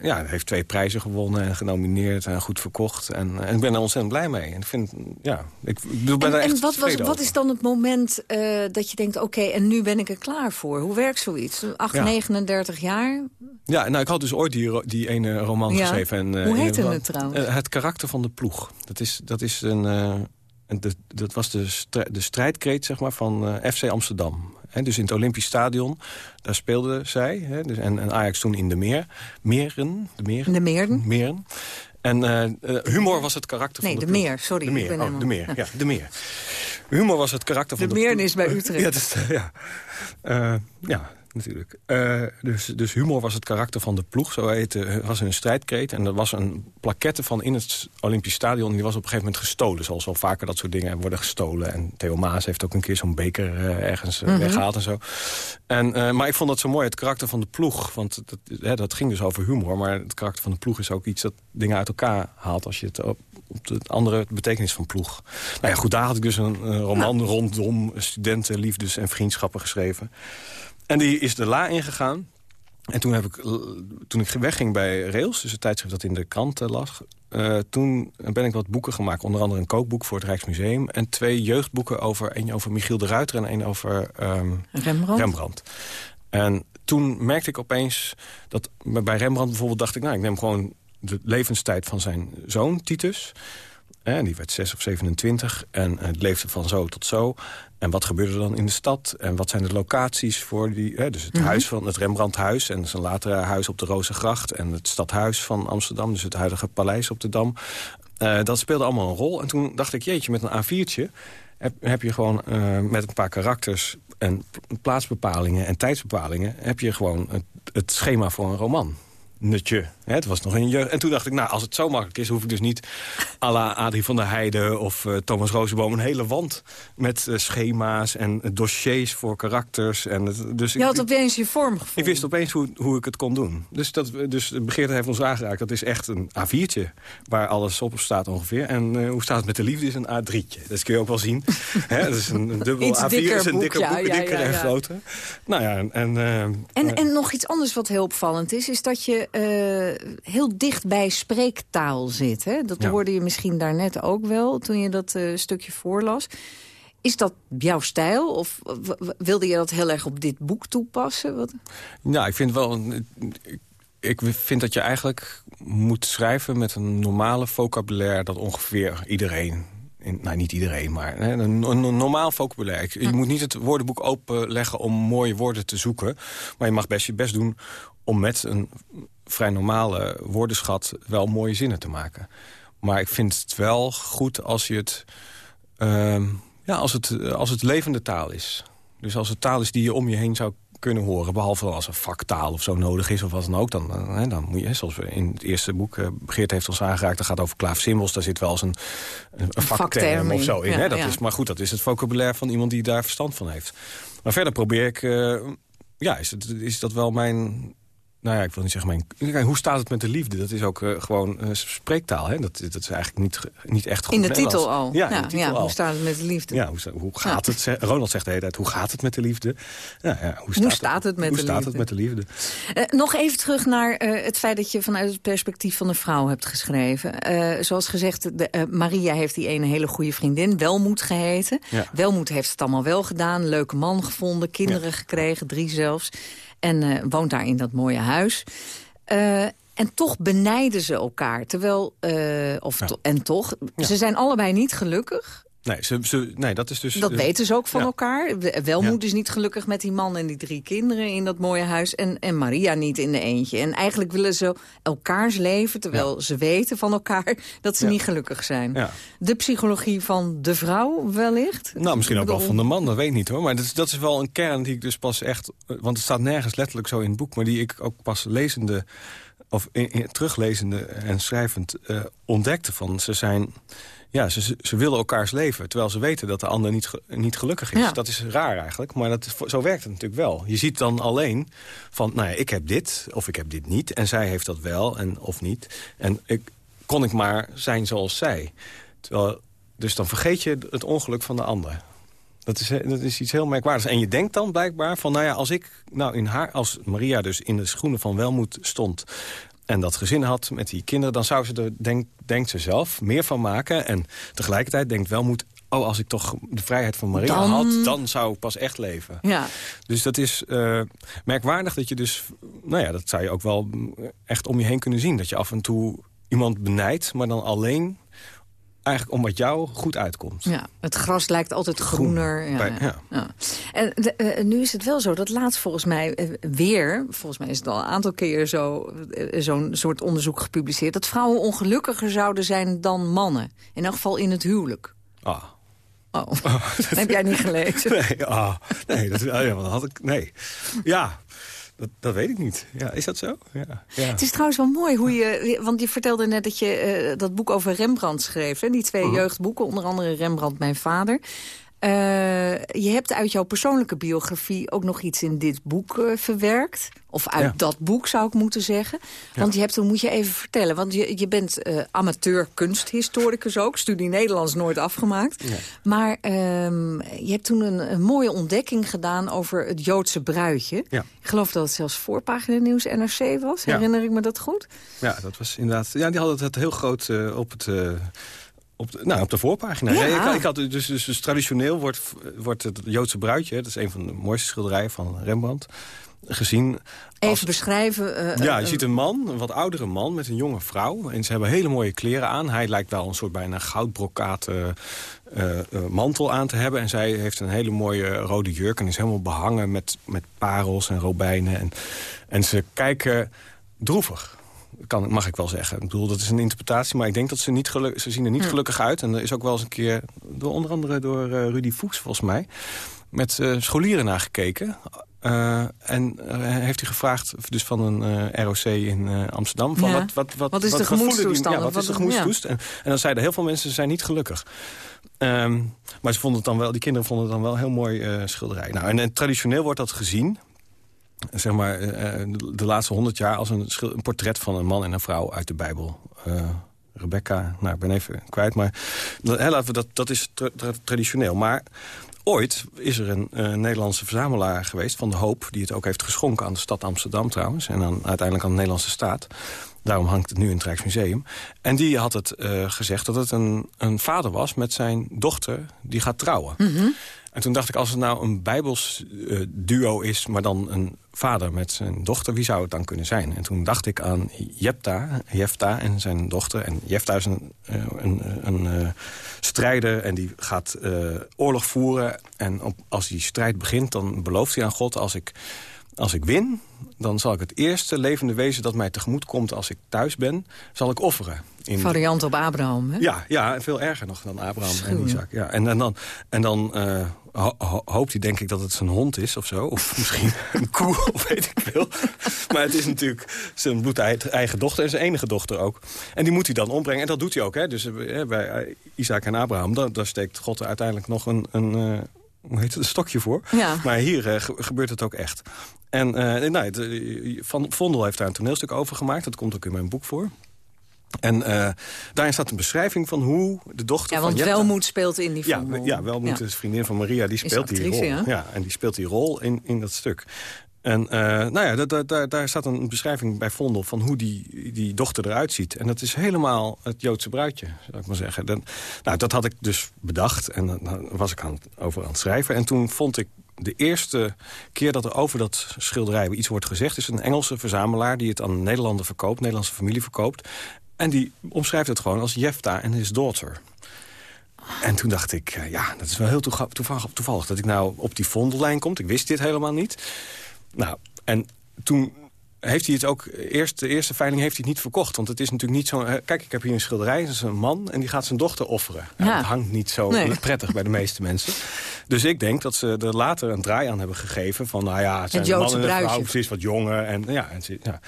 ja, heeft twee prijzen gewonnen en genomineerd en goed verkocht. En, en ik ben er ontzettend blij mee. En ik vind, ja, ik, ik ben en, echt en wat, was, wat is dan het moment uh, dat je denkt, oké, en nu ben ik er klaar voor? Hoe werkt zoiets? 8, ja. 39 jaar? Ja, nou, ik had dus ooit die, die ene roman ja. geschreven. En, uh, Hoe heette het trouwens? Uh, het karakter van de ploeg. Dat is, dat is een... En de, dat was de, de strijdkreet zeg maar, van uh, FC Amsterdam. He, dus in het Olympisch Stadion, daar speelde zij. He, dus, en, en, Ajax toen in de meer. Meren. De Meren. De Meeren. Meren. En uh, humor was het karakter nee, van de, de meer, sorry. De meer, oh, helemaal... de meer, ja, de meer. Humor was het karakter van de de... De meer is bij Utrecht. ja, dus, ja. Uh, ja, natuurlijk. Uh, dus, dus humor was het karakter van de ploeg. Zo heette, was een strijdkreet. En er was een plaquette van in het Olympisch Stadion. Die was op een gegeven moment gestolen. Zoals wel vaker dat soort dingen worden gestolen. En Theo Maas heeft ook een keer zo'n beker uh, ergens uh, mm -hmm. weggehaald en zo. En, maar ik vond dat zo mooi, het karakter van de ploeg. Want dat, hè, dat ging dus over humor. Maar het karakter van de ploeg is ook iets dat dingen uit elkaar haalt. Als je het op, op de andere betekenis van ploeg. Nou ja, goed, daar had ik dus een, roman nou. rondom studenten, liefdes en vriendschappen geschreven. En die is de la ingegaan. En toen, heb ik, toen ik wegging bij Rails, dus het tijdschrift dat in de krant lag... Uh, toen ben ik wat boeken gemaakt. Onder andere een kookboek voor het Rijksmuseum. En twee jeugdboeken, over, één over Michiel de Ruiter... en één over um, Rembrandt. Rembrandt. En toen merkte ik opeens dat bij Rembrandt bijvoorbeeld dacht ik... nou, ik neem gewoon de levenstijd van zijn zoon, Titus... En die werd 6 of 27 en het leefde van zo tot zo. En wat gebeurde er dan in de stad? En wat zijn de locaties voor die... Hè, dus het Mhm. huis van het Rembrandthuis... en zijn latere huis op de Rozengracht... en het stadhuis van Amsterdam, dus het huidige paleis op de Dam. Uh, dat speelde allemaal een rol. En toen dacht ik, jeetje, met een A4'tje... heb, heb je gewoon uh, met een paar karakters... en plaatsbepalingen en tijdsbepalingen... heb je gewoon het, het schema voor een roman nutje. Hè, het was nog een jeugd. En toen dacht ik, nou, als het zo makkelijk is... hoef ik dus niet à la Adrie van der Heijden of uh, Thomas Rozenboom... een hele wand met uh, schema's en uh, dossiers voor karakters. En het, dus Je ik, had opeens je vorm gevonden. Ik wist opeens hoe, hoe ik het kon doen. Dus, dat, dus Begeerte heeft ons aangeraakt. Dat is echt een A4'tje waar alles op staat ongeveer. En hoe staat het met de liefde is een A3'tje. Dat kun je ook wel zien. Hè, dat is een, een dubbel Iets A4 dikker is een boek, dikker ja, boek, ja, dikker ja, en groter. Nou ja, en... En, En, en nog iets anders wat heel opvallend is... is dat je heel dicht bij spreektaal zit. Hè? Dat Ja. hoorde je misschien daarnet ook wel, toen je dat uh, stukje voorlas. Is dat jouw stijl? Of wilde je dat heel erg op dit boek toepassen? Wat? Ja, ik vind wel... Ik vind dat je eigenlijk moet schrijven met een normale vocabulaire... dat ongeveer iedereen... In, nou, niet iedereen, maar hè, een, normaal vocabulaire. Je moet niet het woordenboek openleggen om mooie woorden te zoeken. Maar je mag best je best doen om met een vrij normale woordenschat... wel mooie zinnen te maken. Maar ik vind het wel goed als je het... ehm, ja, als het, als het levende taal is. Dus als het taal is die je om je heen zou kunnen horen. Behalve als er vaktaal of zo nodig is of wat dan ook. Dan, eh, hè, dan moet je, zoals we in het eerste boek... eh Begeert heeft ons aangeraakt, dat gaat over klaafsymbols. Daar zit wel eens een, een, een vakterm of zo in. Ja, hè? Dat ja. is, maar goed, dat is het vocabulaire van iemand die daar verstand van heeft. Maar verder probeer ik... eh, ja, is, het, is dat wel mijn... Nou ja, ik wil niet zeggen mijn... Hoe staat het met de liefde? Dat is ook eh, gewoon eh, spreektaal. Hè? Dat, dat is eigenlijk niet, niet echt goed In de titel al. Ja, de titel ja, al. hoe staat het met de liefde? Ja, hoe, hoe gaat het? Ronald zegt de hele tijd, hoe gaat het met de liefde? Ja, ja, hoe staat, staat het met hoe de staat liefde? het met de liefde? Eh, nog even terug naar het feit dat je vanuit het perspectief van een vrouw hebt geschreven. Zoals gezegd, de, Maria heeft die ene hele goede vriendin, Welmoed geheten. Welmoed heeft het allemaal wel gedaan, leuke man gevonden, kinderen gekregen, drie zelfs. En eh, woont daar in dat mooie huis. Eh, en toch benijden ze elkaar. Terwijl, eh, of Ja. to- en toch, Ja. ze zijn allebei niet gelukkig. Nee, ze, ze, nee dat is dus... Dat eh, weten ze ook van ja. elkaar. Welmoed is niet gelukkig met die man en die drie kinderen in dat mooie huis. En, en Maria niet in de eentje. En eigenlijk willen ze elkaars leven, terwijl ze weten van elkaar dat ze niet gelukkig zijn. Ja. De psychologie van de vrouw wellicht? Nou, misschien ook wel van de man, dat weet ik niet hoor. Maar dat is, dat is wel een kern die ik dus pas echt... eh, Want het staat nergens letterlijk zo in het boek... maar die ik ook pas lezende, of in, in- teruglezende en schrijvend eh, ontdekte. Van, ze zijn... Ja, ze, ze- willen elkaars leven, terwijl ze weten dat de ander niet, niet gelukkig is. Ja. Dat is raar eigenlijk, maar dat, zo werkt het natuurlijk wel. Je ziet dan alleen van, nou ja, ik heb dit, of ik heb dit niet... en zij heeft dat wel, en, of niet. En ik kon ik maar zijn zoals zij. Terwijl, dus dan vergeet je het ongeluk van de ander. Dat is, dat is iets heel merkwaardigs. En je denkt dan blijkbaar van, nou ja, als ik nou in haar, als Maria dus in de schoenen van welmoed stond en dat gezin had met die kinderen... dan zou ze er, denk, denkt ze zelf, meer van maken. En tegelijkertijd denkt welmoed... oh, als ik toch de vrijheid van Maria Dan- had... dan zou ik pas echt leven. Ja. Dus dat is eh, merkwaardig dat je dus... nou ja, dat zou je ook wel echt om je heen kunnen zien. Dat je af en toe iemand benijdt, maar dan alleen... eigenlijk om wat jou goed uitkomt. Ja, het gras lijkt altijd groener. Ja, Bij- ja. ja. En de- eh, nu is het wel zo, dat laatst volgens mij eh, weer... volgens mij is het al een aantal keer zo, eh, zo'n soort onderzoek gepubliceerd... dat vrouwen ongelukkiger zouden zijn dan mannen. In elk geval in het huwelijk. Ah. Oh, dat heb jij niet gelezen. Nee, ah, nee, dat, ah, ja, dat had ik. Nee. Ja, dat, dat weet ik niet. Ja, is dat zo? Ja. ja. Het is trouwens wel mooi hoe je... Want je vertelde net dat je eh, dat boek over Rembrandt schreef. Hè? Die twee Mhm. jeugdboeken, onder andere Rembrandt, mijn vader. Eh, je hebt uit jouw persoonlijke biografie ook nog iets in dit boek eh, verwerkt. Of uit Ja. dat boek, zou ik moeten zeggen. Want je hebt, dan moet je even vertellen. Want je, je bent eh, amateur kunsthistoricus ook. Studie Nederlands nooit afgemaakt. Maar ehm, je hebt toen een, een mooie ontdekking gedaan over het Joodse bruidje. Ik geloof dat het zelfs voorpagina nieuws NRC was. Herinner ik me dat goed? ja, dat was inderdaad. Ja, die hadden het heel groot op het. Eh, op de, nou, op de voorpagina. Ja. ik, had- ik had dus, dus, dus traditioneel wordt, wordt het Joodse bruidje... dat is een van de mooiste schilderijen van Rembrandt... gezien Even beschrijven. eh, Ja, eh, je ziet een man, een wat oudere man met een jonge vrouw. En ze hebben hele mooie kleren aan. Hij lijkt wel een soort bijna goudbrokaat eh, eh, eh, mantel aan te hebben. En zij heeft een hele mooie rode jurk en is helemaal behangen met, met parels en robijnen. En, en ze kijken droevig. Kan, mag ik wel zeggen. Ik bedoel, dat is een interpretatie, maar ik denk dat ze niet geluk, ze zien er niet gelukkig uit. En er is ook wel eens een keer, door, onder andere door eh, Rudy Fuchs volgens mij... met eh, scholieren naar gekeken. Eh, en heeft hij gevraagd, dus van een ROC in Amsterdam... Van Ja. wat, wat, wat, Wat is de gemoedstoestand? Ja, wat is de? En, en dan zeiden heel veel mensen, ze zijn niet gelukkig. Ehm, maar ze vonden het dan wel, die kinderen vonden het dan wel een heel mooi schilderij. Nou, en, en traditioneel wordt dat gezien zeg maar, eh, de, de laatste honderd jaar... als een, een portret van een man en een vrouw uit de Bijbel. Eh, Rebecca, nou, ik ben even kwijt, maar laten we dat, dat is tra- tra- traditioneel. Maar ooit is er een eh, Nederlandse verzamelaar geweest van de Hoop... die het ook heeft geschonken aan de stad Amsterdam trouwens... en dan uiteindelijk aan de Nederlandse staat. Daarom hangt het nu in het Rijksmuseum. En die had het eh, gezegd dat het een, een vader was met zijn dochter die gaat trouwen. En toen dacht ik, als het nou een bijbels eh, duo is... maar dan een vader met zijn dochter, wie zou het dan kunnen zijn? En toen dacht ik aan Jepta, Jefta en zijn dochter. En Jefta is een, eh, een, een eh, strijder en die gaat eh, oorlog voeren. En op, als die strijd begint, dan belooft hij aan God... als ik, als ik win, dan zal ik het eerste levende wezen dat mij tegemoet komt... als ik thuis ben, zal ik offeren. In, Variant op Abraham, hè? ja, ja, veel erger nog dan Abraham en Isaac. Ja. En, en dan, en dan eh, ho- ho- hoopt hij denk ik dat het zijn hond is of zo. Of misschien een koe, of weet ik veel. Maar het is natuurlijk zijn bloedeigen dochter en zijn enige dochter ook. En die moet hij dan ombrengen. En dat doet hij ook. Hè. Dus eh, bij eh, Isaac en Abraham, daar, daar steekt God er uiteindelijk nog een... een hoe heet het, een stokje voor. Ja. Maar hier ge- gebeurt het ook echt. En eh, nou, het, eh, Van Vondel heeft daar een toneelstuk over gemaakt. Dat komt ook in mijn boek voor. En eh, daarin staat een beschrijving van hoe de dochter Ja, van want Jepta- Welmoed speelt in die ja, vondel. ja, Welmoed, Ja. is vriendin van Maria, die speelt die rol. ja. Ja, en die speelt die rol in, in dat stuk. En nou ja, da- da- daar, daar staat een beschrijving bij Vondel van hoe die, die dochter eruit ziet. En dat is helemaal het Joodse bruidje, zou ik maar zeggen. Dan, nou, dat had ik dus bedacht en dan was ik aan, over aan het schrijven. En toen vond ik de eerste keer dat er over dat schilderij iets wordt gezegd... is een Engelse verzamelaar die het aan Nederlander verkoopt, Nederlandse familie verkoopt. En die omschrijft het gewoon als Jefta en his daughter. En toen dacht ik, eh, ja, dat is wel heel toevallig, toevallig dat ik nou op die vondellijn komt. Ik wist dit helemaal niet. Nou, en toen heeft hij het ook... Eerst, de eerste veiling heeft hij het niet verkocht. Want het is natuurlijk niet zo... eh, Kijk, ik heb hier een schilderij. Dat is een man en die gaat zijn dochter offeren. Nou. Dat hangt niet zo Nee. prettig bij de meeste mensen. Dus ik denk dat ze er later een draai aan hebben gegeven. Van, nou ja, het zijn man en een vrouw. Precies, wat jonger. En, ja, en, ja.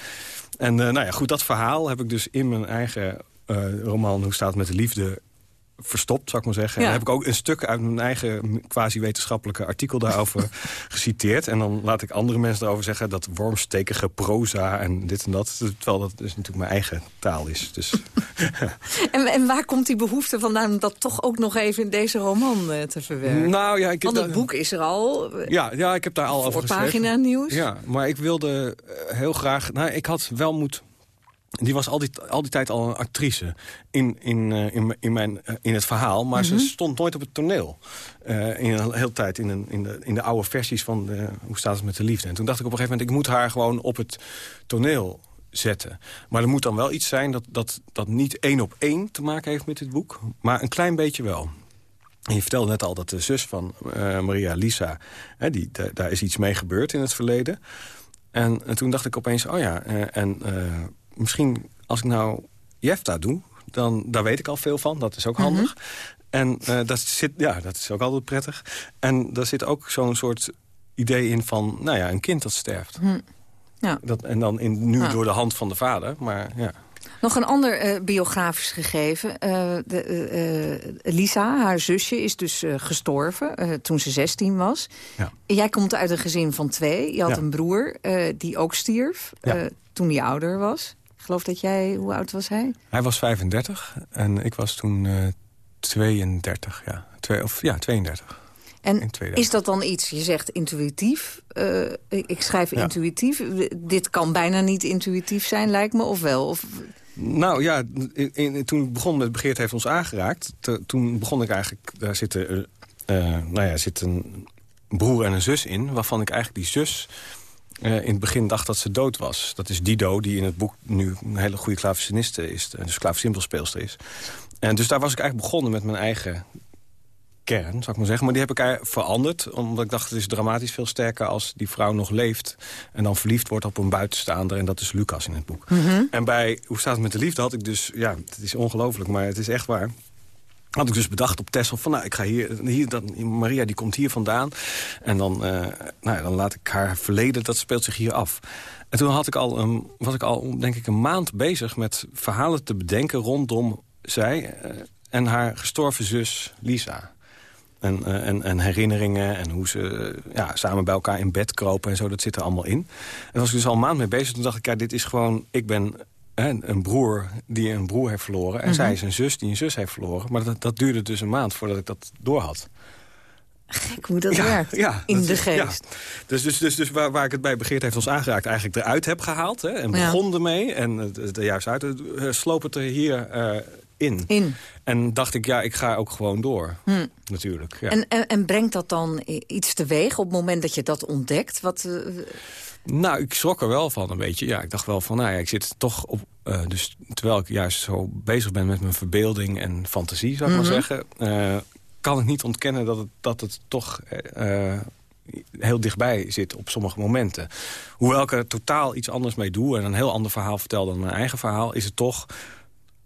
en eh, nou ja, goed, dat verhaal heb ik dus in mijn eigen eh, roman... Hoe staat het met de liefde verstopt, zou ik maar zeggen. Ja. En dan heb ik ook een stuk uit mijn eigen quasi-wetenschappelijke artikel daarover geciteerd. En dan laat ik andere mensen erover zeggen dat wormstekige proza en dit en dat. Terwijl dat dus natuurlijk mijn eigen taal is. Dus En, en waar komt die behoefte vandaan om dat toch ook nog even in deze roman eh, te verwerken? nou ja, ik heb Want het boek is er al. eh, Ja, ja, ik heb daar al over Voor geschreven. pagina nieuws? Ja, maar ik wilde eh, heel graag... Nou, ik had wel moet... Die was al die, al die tijd al een actrice in, in, eh, in, in, mijn, eh, in het verhaal. Maar Mhm. ze stond nooit op het toneel. Eh, in een hele tijd in, een, in, de, in de oude versies van de, Hoe staat het met de liefde. En toen dacht ik op een gegeven moment... ik moet haar gewoon op het toneel zetten. Maar er moet dan wel iets zijn dat, dat, dat niet één op één te maken heeft met dit boek. Maar een klein beetje wel. En je vertelde net al dat de zus van Maria Lisa... Hè, die, da- daar is iets mee gebeurd in het verleden. En, en toen dacht ik opeens, oh ja, en misschien als ik nou Jefta doe... dan daar weet ik al veel van, dat is ook handig. En eh, dat, zit, ja, dat is ook altijd prettig. En daar zit ook zo'n soort idee in van, nou ja, een kind dat sterft. Hm. Ja. Dat, en dan in, nu Ja. door de hand van de vader, maar ja. Nog een ander eh, biografisch gegeven. Eh, de, Lisa, haar zusje, is dus gestorven toen ze 16 was. Ja. Jij komt uit een gezin van twee. Je had Ja. een broer die ook stierf toen hij ouder was. Geloof dat jij... Hoe oud was hij? Hij was 35 en ik was toen eh 32, ja. Twee, of, ja, 32. En In 2000. is dat dan iets, je zegt intuïtief, eh, ik schrijf Ja. intuïtief. Dit kan bijna niet intuïtief zijn, lijkt me, of wel? Of, Nou ja, in, in- toen ik begon met Begeerd heeft ons aangeraakt... te- toen begon ik eigenlijk... Daar zitten, eh, eh, nou ja, zit een broer en een zus in... waarvan ik eigenlijk die zus eh, in het begin dacht dat ze dood was. Dat is Dido, die in het boek nu een hele goede klaveciniste is. Dus klaversymbelspeelster is. En dus daar was ik eigenlijk begonnen met mijn eigen kern, zou ik maar zeggen. Maar die heb ik eigenlijk veranderd. Omdat ik dacht, het is dramatisch veel sterker als die vrouw nog leeft... en dan verliefd wordt op een buitenstaander. En dat is Lucas in het boek. En bij Hoe staat het met de liefde had ik dus... Ja, het is ongelooflijk, maar het is echt waar had ik dus bedacht op Texel van, nou, ik ga hier, hier dan, Maria die komt hier vandaan. En dan, eh, nou ja, dan laat ik haar verleden, dat speelt zich hier af. En toen had ik al, een, was ik al, denk ik, een maand bezig met verhalen te bedenken rondom zij eh, en haar gestorven zus Lisa. En, eh, en, en herinneringen en hoe ze ja, samen bij elkaar in bed kropen en zo, dat zit er allemaal in. En daar was ik dus al een maand mee bezig. Toen dacht ik, ja, dit is gewoon, ik ben een broer die een broer heeft verloren. En zij is een zus die een zus heeft verloren. Maar dat, dat duurde dus een maand voordat ik dat door had. gek hoe dat werkt, in dat de is- ja. geest. Dus, dus, dus, dus waar, waar ik het bij begeerd heeft ons aangeraakt... eigenlijk eruit heb gehaald hè, en begon ermee. En er juist uit, eh, sloop het er hier eh, in. In. En dacht ik, ja, ik ga ook gewoon door. Natuurlijk, ja. En, en, en brengt dat dan iets teweeg op het moment dat je dat ontdekt? Wat, eh, Nou, ik schrok er wel van een beetje. Ja, ik dacht wel van, nou ja, ik zit toch op... eh, dus terwijl ik juist zo bezig ben met mijn verbeelding en fantasie, zou ik maar zeggen... eh, kan ik niet ontkennen dat het, dat het toch heel dichtbij zit op sommige momenten. Hoewel ik er totaal iets anders mee doe... en een heel ander verhaal vertel dan mijn eigen verhaal... is het toch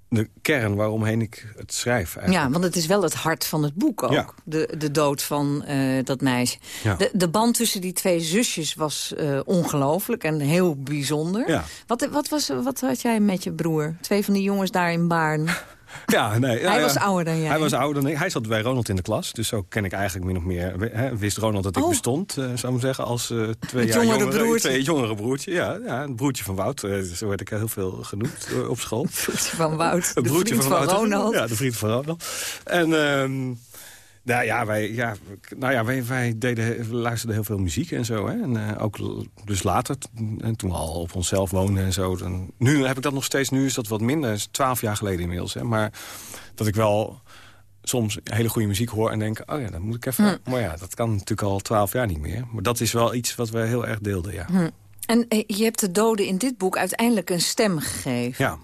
de kern waaromheen ik het schrijf. Eigenlijk. ja, want het is wel het hart van het boek ook. Ja. De, de dood van eh, dat meisje. Ja. De, de band tussen die twee zusjes was eh, ongelooflijk en heel bijzonder. Ja. Wat, wat, was, wat had jij met je broer? Twee van die jongens daar in Baarn. Ja, nee, Hij ja. was ouder dan jij. Hij was ouder dan ik. Hij zat bij Ronald in de klas. Dus zo ken ik eigenlijk min of meer... Hè, wist Ronald dat ik Oh. bestond, eh, zou ik zeggen. Als eh, twee Het jaar jongere jongere, broertje. Twee jongere broertje. Ja, ja, een broertje van Wout. Eh, zo werd ik heel veel genoemd op school. broertje van Wout, Een de broertje vriend van. Ronald. Ja, de vriend van Ronald. En... ehm, nou ja, wij, ja, nou ja, wij, wij deden, luisterden heel veel muziek en zo. Hè? En eh, ook dus later, en toen we al op onszelf woonden en zo. Dan, nu heb ik dat nog steeds, nu is dat wat minder. Dat is twaalf jaar geleden inmiddels. Hè? Maar dat ik wel soms hele goede muziek hoor en denk... oh ja, dat moet ik even... Maar ja, dat kan natuurlijk al twaalf jaar niet meer. Maar dat is wel iets wat we heel erg deelden, ja. En eh, je hebt de doden in dit boek uiteindelijk een stem gegeven. Ja,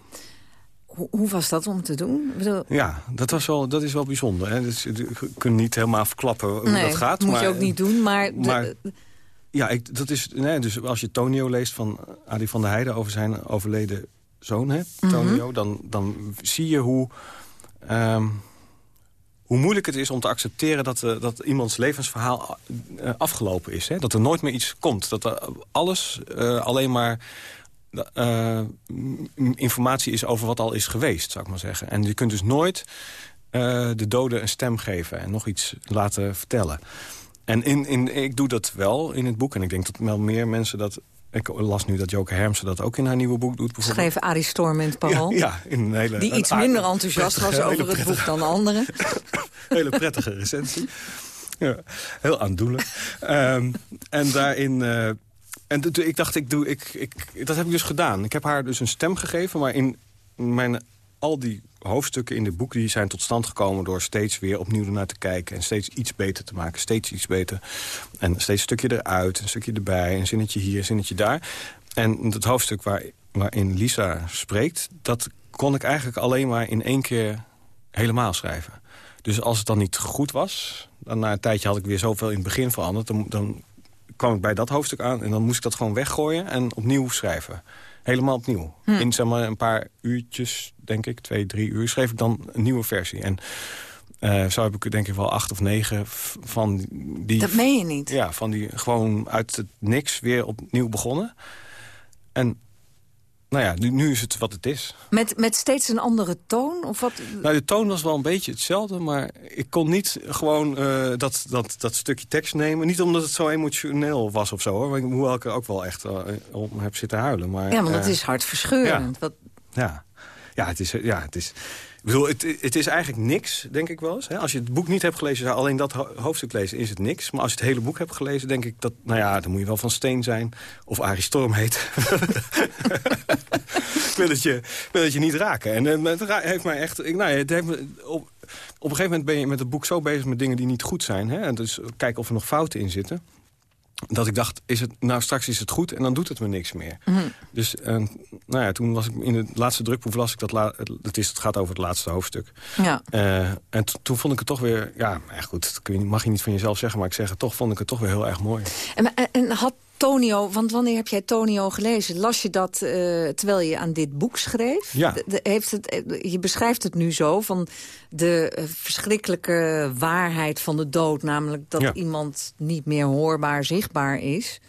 Hoe, was dat om te doen? Bedoel, ja dat, was wel, dat is wel bijzonder. Hè? Dus, je kunt niet helemaal verklappen hoe nee, dat gaat. moet maar, je ook niet doen. Maar, de- Ja, ik, dat is, nee, dus als je Tonio leest van Adi van der Heijden... over zijn overleden zoon, hè, Tonio... dan, dan zie je hoe, ehm, hoe moeilijk het is om te accepteren... dat, eh, dat iemands levensverhaal eh, afgelopen is. Hè? Dat er nooit meer iets komt. Dat er alles eh, alleen maar... eh, informatie is over wat al is geweest, zou ik maar zeggen. En je kunt dus nooit eh, de doden een stem geven en nog iets laten vertellen. En in, in, ik doe dat wel in het boek. En ik denk dat wel meer mensen dat... Ik las nu dat Joke Hermsen dat ook in haar nieuwe boek doet. bijvoorbeeld. Schreef Arie Storm in het Parool. Ja, ja, in een hele... Die iets minder enthousiast was over het boek dan anderen. hele prettige recensie. Ja, heel aandoenlijk. Ehm, en daarin... eh, en ik dacht, ik doe, ik, ik, dat heb ik dus gedaan. Ik heb haar dus een stem gegeven, maar in mijn, al die hoofdstukken in dit boek... die zijn tot stand gekomen door steeds weer opnieuw ernaar te kijken... en steeds iets beter te maken, steeds iets beter. En steeds een stukje eruit, een stukje erbij, een zinnetje hier, een zinnetje daar. En het hoofdstuk waar, waarin Lisa spreekt... dat kon ik eigenlijk alleen maar in één keer helemaal schrijven. Dus als het dan niet goed was... dan na een tijdje had ik weer zoveel in het begin veranderd... dan, dan kwam ik bij dat hoofdstuk aan en dan moest ik dat gewoon weggooien... en opnieuw schrijven. Helemaal opnieuw. In zeg maar, een paar uurtjes, denk ik, twee, drie uur... schreef ik dan een nieuwe versie. En eh, zo heb ik denk ik wel acht of negen van die... Dat meen je niet. Ja, van die gewoon uit het niks weer opnieuw begonnen. En nou ja, nu, nu is het wat het is. Met, met steeds een andere toon? Of wat? Nou, de toon was wel een beetje hetzelfde, maar ik kon niet gewoon eh, dat, dat, dat stukje tekst nemen. Niet omdat het zo emotioneel was of zo, hoor. Hoewel ik er ook wel echt eh, om heb zitten huilen. Maar, Ja, want dat eh, is hartverscheurend. Wat, Ja, ja het is... Ja, het is bedoel, het, is eigenlijk niks, denk ik wel eens. Hè? Als je het boek niet hebt gelezen, zou alleen dat ho- hoofdstuk lezen, is het niks. Maar als je het hele boek hebt gelezen, denk ik dat... Nou ja, dan moet je wel van Steen zijn. Of Arie Storm heet. wil je, wil het je niet raken. En eh, het heeft mij echt... Ik, nou ja, het heeft me, op, op een gegeven moment ben je met het boek zo bezig met dingen die niet goed zijn. Hè? En dus kijken of er nog fouten in zitten. Dat ik dacht, is het, nou straks is het goed en dan doet het me niks meer. Dus eh, nou ja, toen was ik in het laatste drukproef las ik dat... La, het, is, het gaat over het laatste hoofdstuk. ja. Eh, en toen vond ik het toch weer... Ja, echt goed, dat kun je, niet- mag je niet van jezelf zeggen... maar ik zeg het toch, vond ik het toch weer heel erg mooi. En, en had Tonio, want wanneer heb jij Tonio gelezen? Las je dat eh, terwijl je aan dit boek schreef? Ja. De- heeft het, eh, je beschrijft het nu zo, van de eh, verschrikkelijke waarheid van de dood. Namelijk dat Ja. iemand niet meer hoorbaar, zichtbaar is.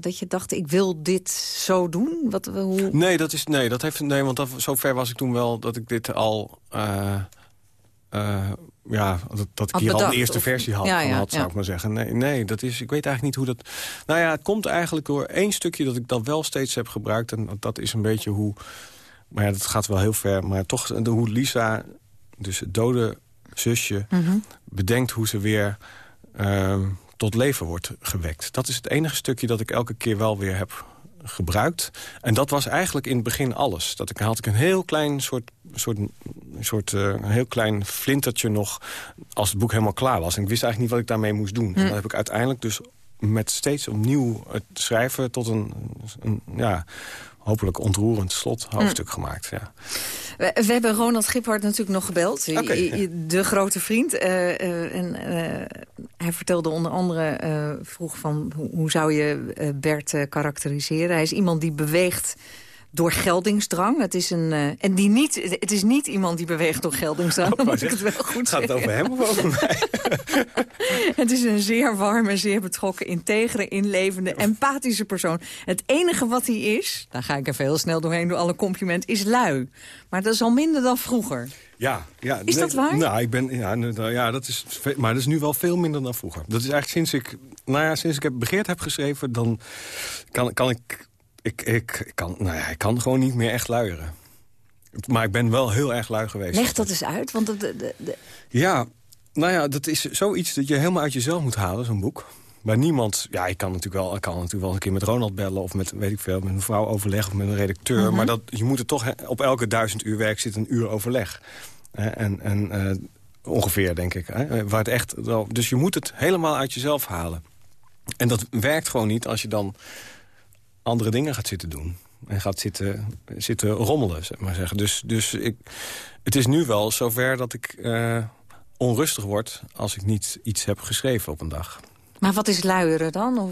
Dat je dacht, ik wil dit zo doen? Wat, hoe... Nee, dat is, nee, dat heeft, nee want dat, zover was ik toen wel dat ik dit al... ja, dat, dat ik Had hier al een eerste of- versie had, Ja, had zou ja. ik maar zeggen. Nee, nee, dat is, ik weet eigenlijk niet hoe dat... Nou ja, het komt eigenlijk door één stukje dat ik dan wel steeds heb gebruikt. En dat is een beetje hoe... Maar ja, dat gaat wel heel ver. Maar toch de, hoe Lisa, dus het dode zusje... Mhm. bedenkt hoe ze weer ehm, tot leven wordt gewekt. Dat is het enige stukje dat ik elke keer wel weer heb gebruikt. En dat was eigenlijk in het begin alles. Dat ik had ik een heel klein soort, soort, soort eh, een heel klein flintertje nog als het boek helemaal klaar was. En ik wist eigenlijk niet wat ik daarmee moest doen. En dat heb ik uiteindelijk dus met steeds opnieuw het schrijven tot een, een ja, hopelijk ontroerend slothoofdstuk gemaakt. Ja. We, we hebben Ronald Giphart natuurlijk nog gebeld. Ja. De grote vriend. Eh, eh, en, eh, hij vertelde onder andere, vroeg van hoe, hoe zou je Bert karakteriseren. Hij is iemand die beweegt door geldingsdrang. Het is, een, eh, en die niet, het is niet iemand die beweegt door geldingsdrang. Dan moet ik het wel goed Gaat het zeggen. over hem of over mij? Het is een zeer warme, zeer betrokken, integere, inlevende, empathische persoon. Het enige wat hij is, daar ga ik even heel snel doorheen door alle complimenten, is lui. Maar dat is al minder dan vroeger. Ja, ja. Is dat waar? Nou, ik ben, ja, nou, ja, dat is, maar dat is nu wel veel minder dan vroeger. Dat is eigenlijk sinds ik, nou ja, sinds ik heb begeerd heb geschreven, dan kan, kan ik, ik, ik, ik kan, nou ja, ik kan gewoon niet meer echt luieren. Maar ik ben wel heel erg lui geweest. Leg dat eens uit, want de, de, Ja, nou ja, dat is zoiets dat je helemaal uit jezelf moet halen, zo'n boek. Bij niemand, ja, ik kan natuurlijk wel, ik kan natuurlijk wel een keer met Ronald bellen... of met, weet ik veel, met een vrouw overleggen of met een redacteur. Mhm. Maar dat, je moet er toch, op elke duizend uur werk zit een uur overleg. En en eh, ongeveer, denk ik. Hè, waar het echt, dus je moet het helemaal uit jezelf halen. En dat werkt gewoon niet als je dan andere dingen gaat zitten doen. En gaat zitten, zitten rommelen, maar zeggen. Dus, dus ik, het is nu wel zover dat ik eh, onrustig word... als ik niet iets heb geschreven op een dag. Maar wat is luieren dan? Of,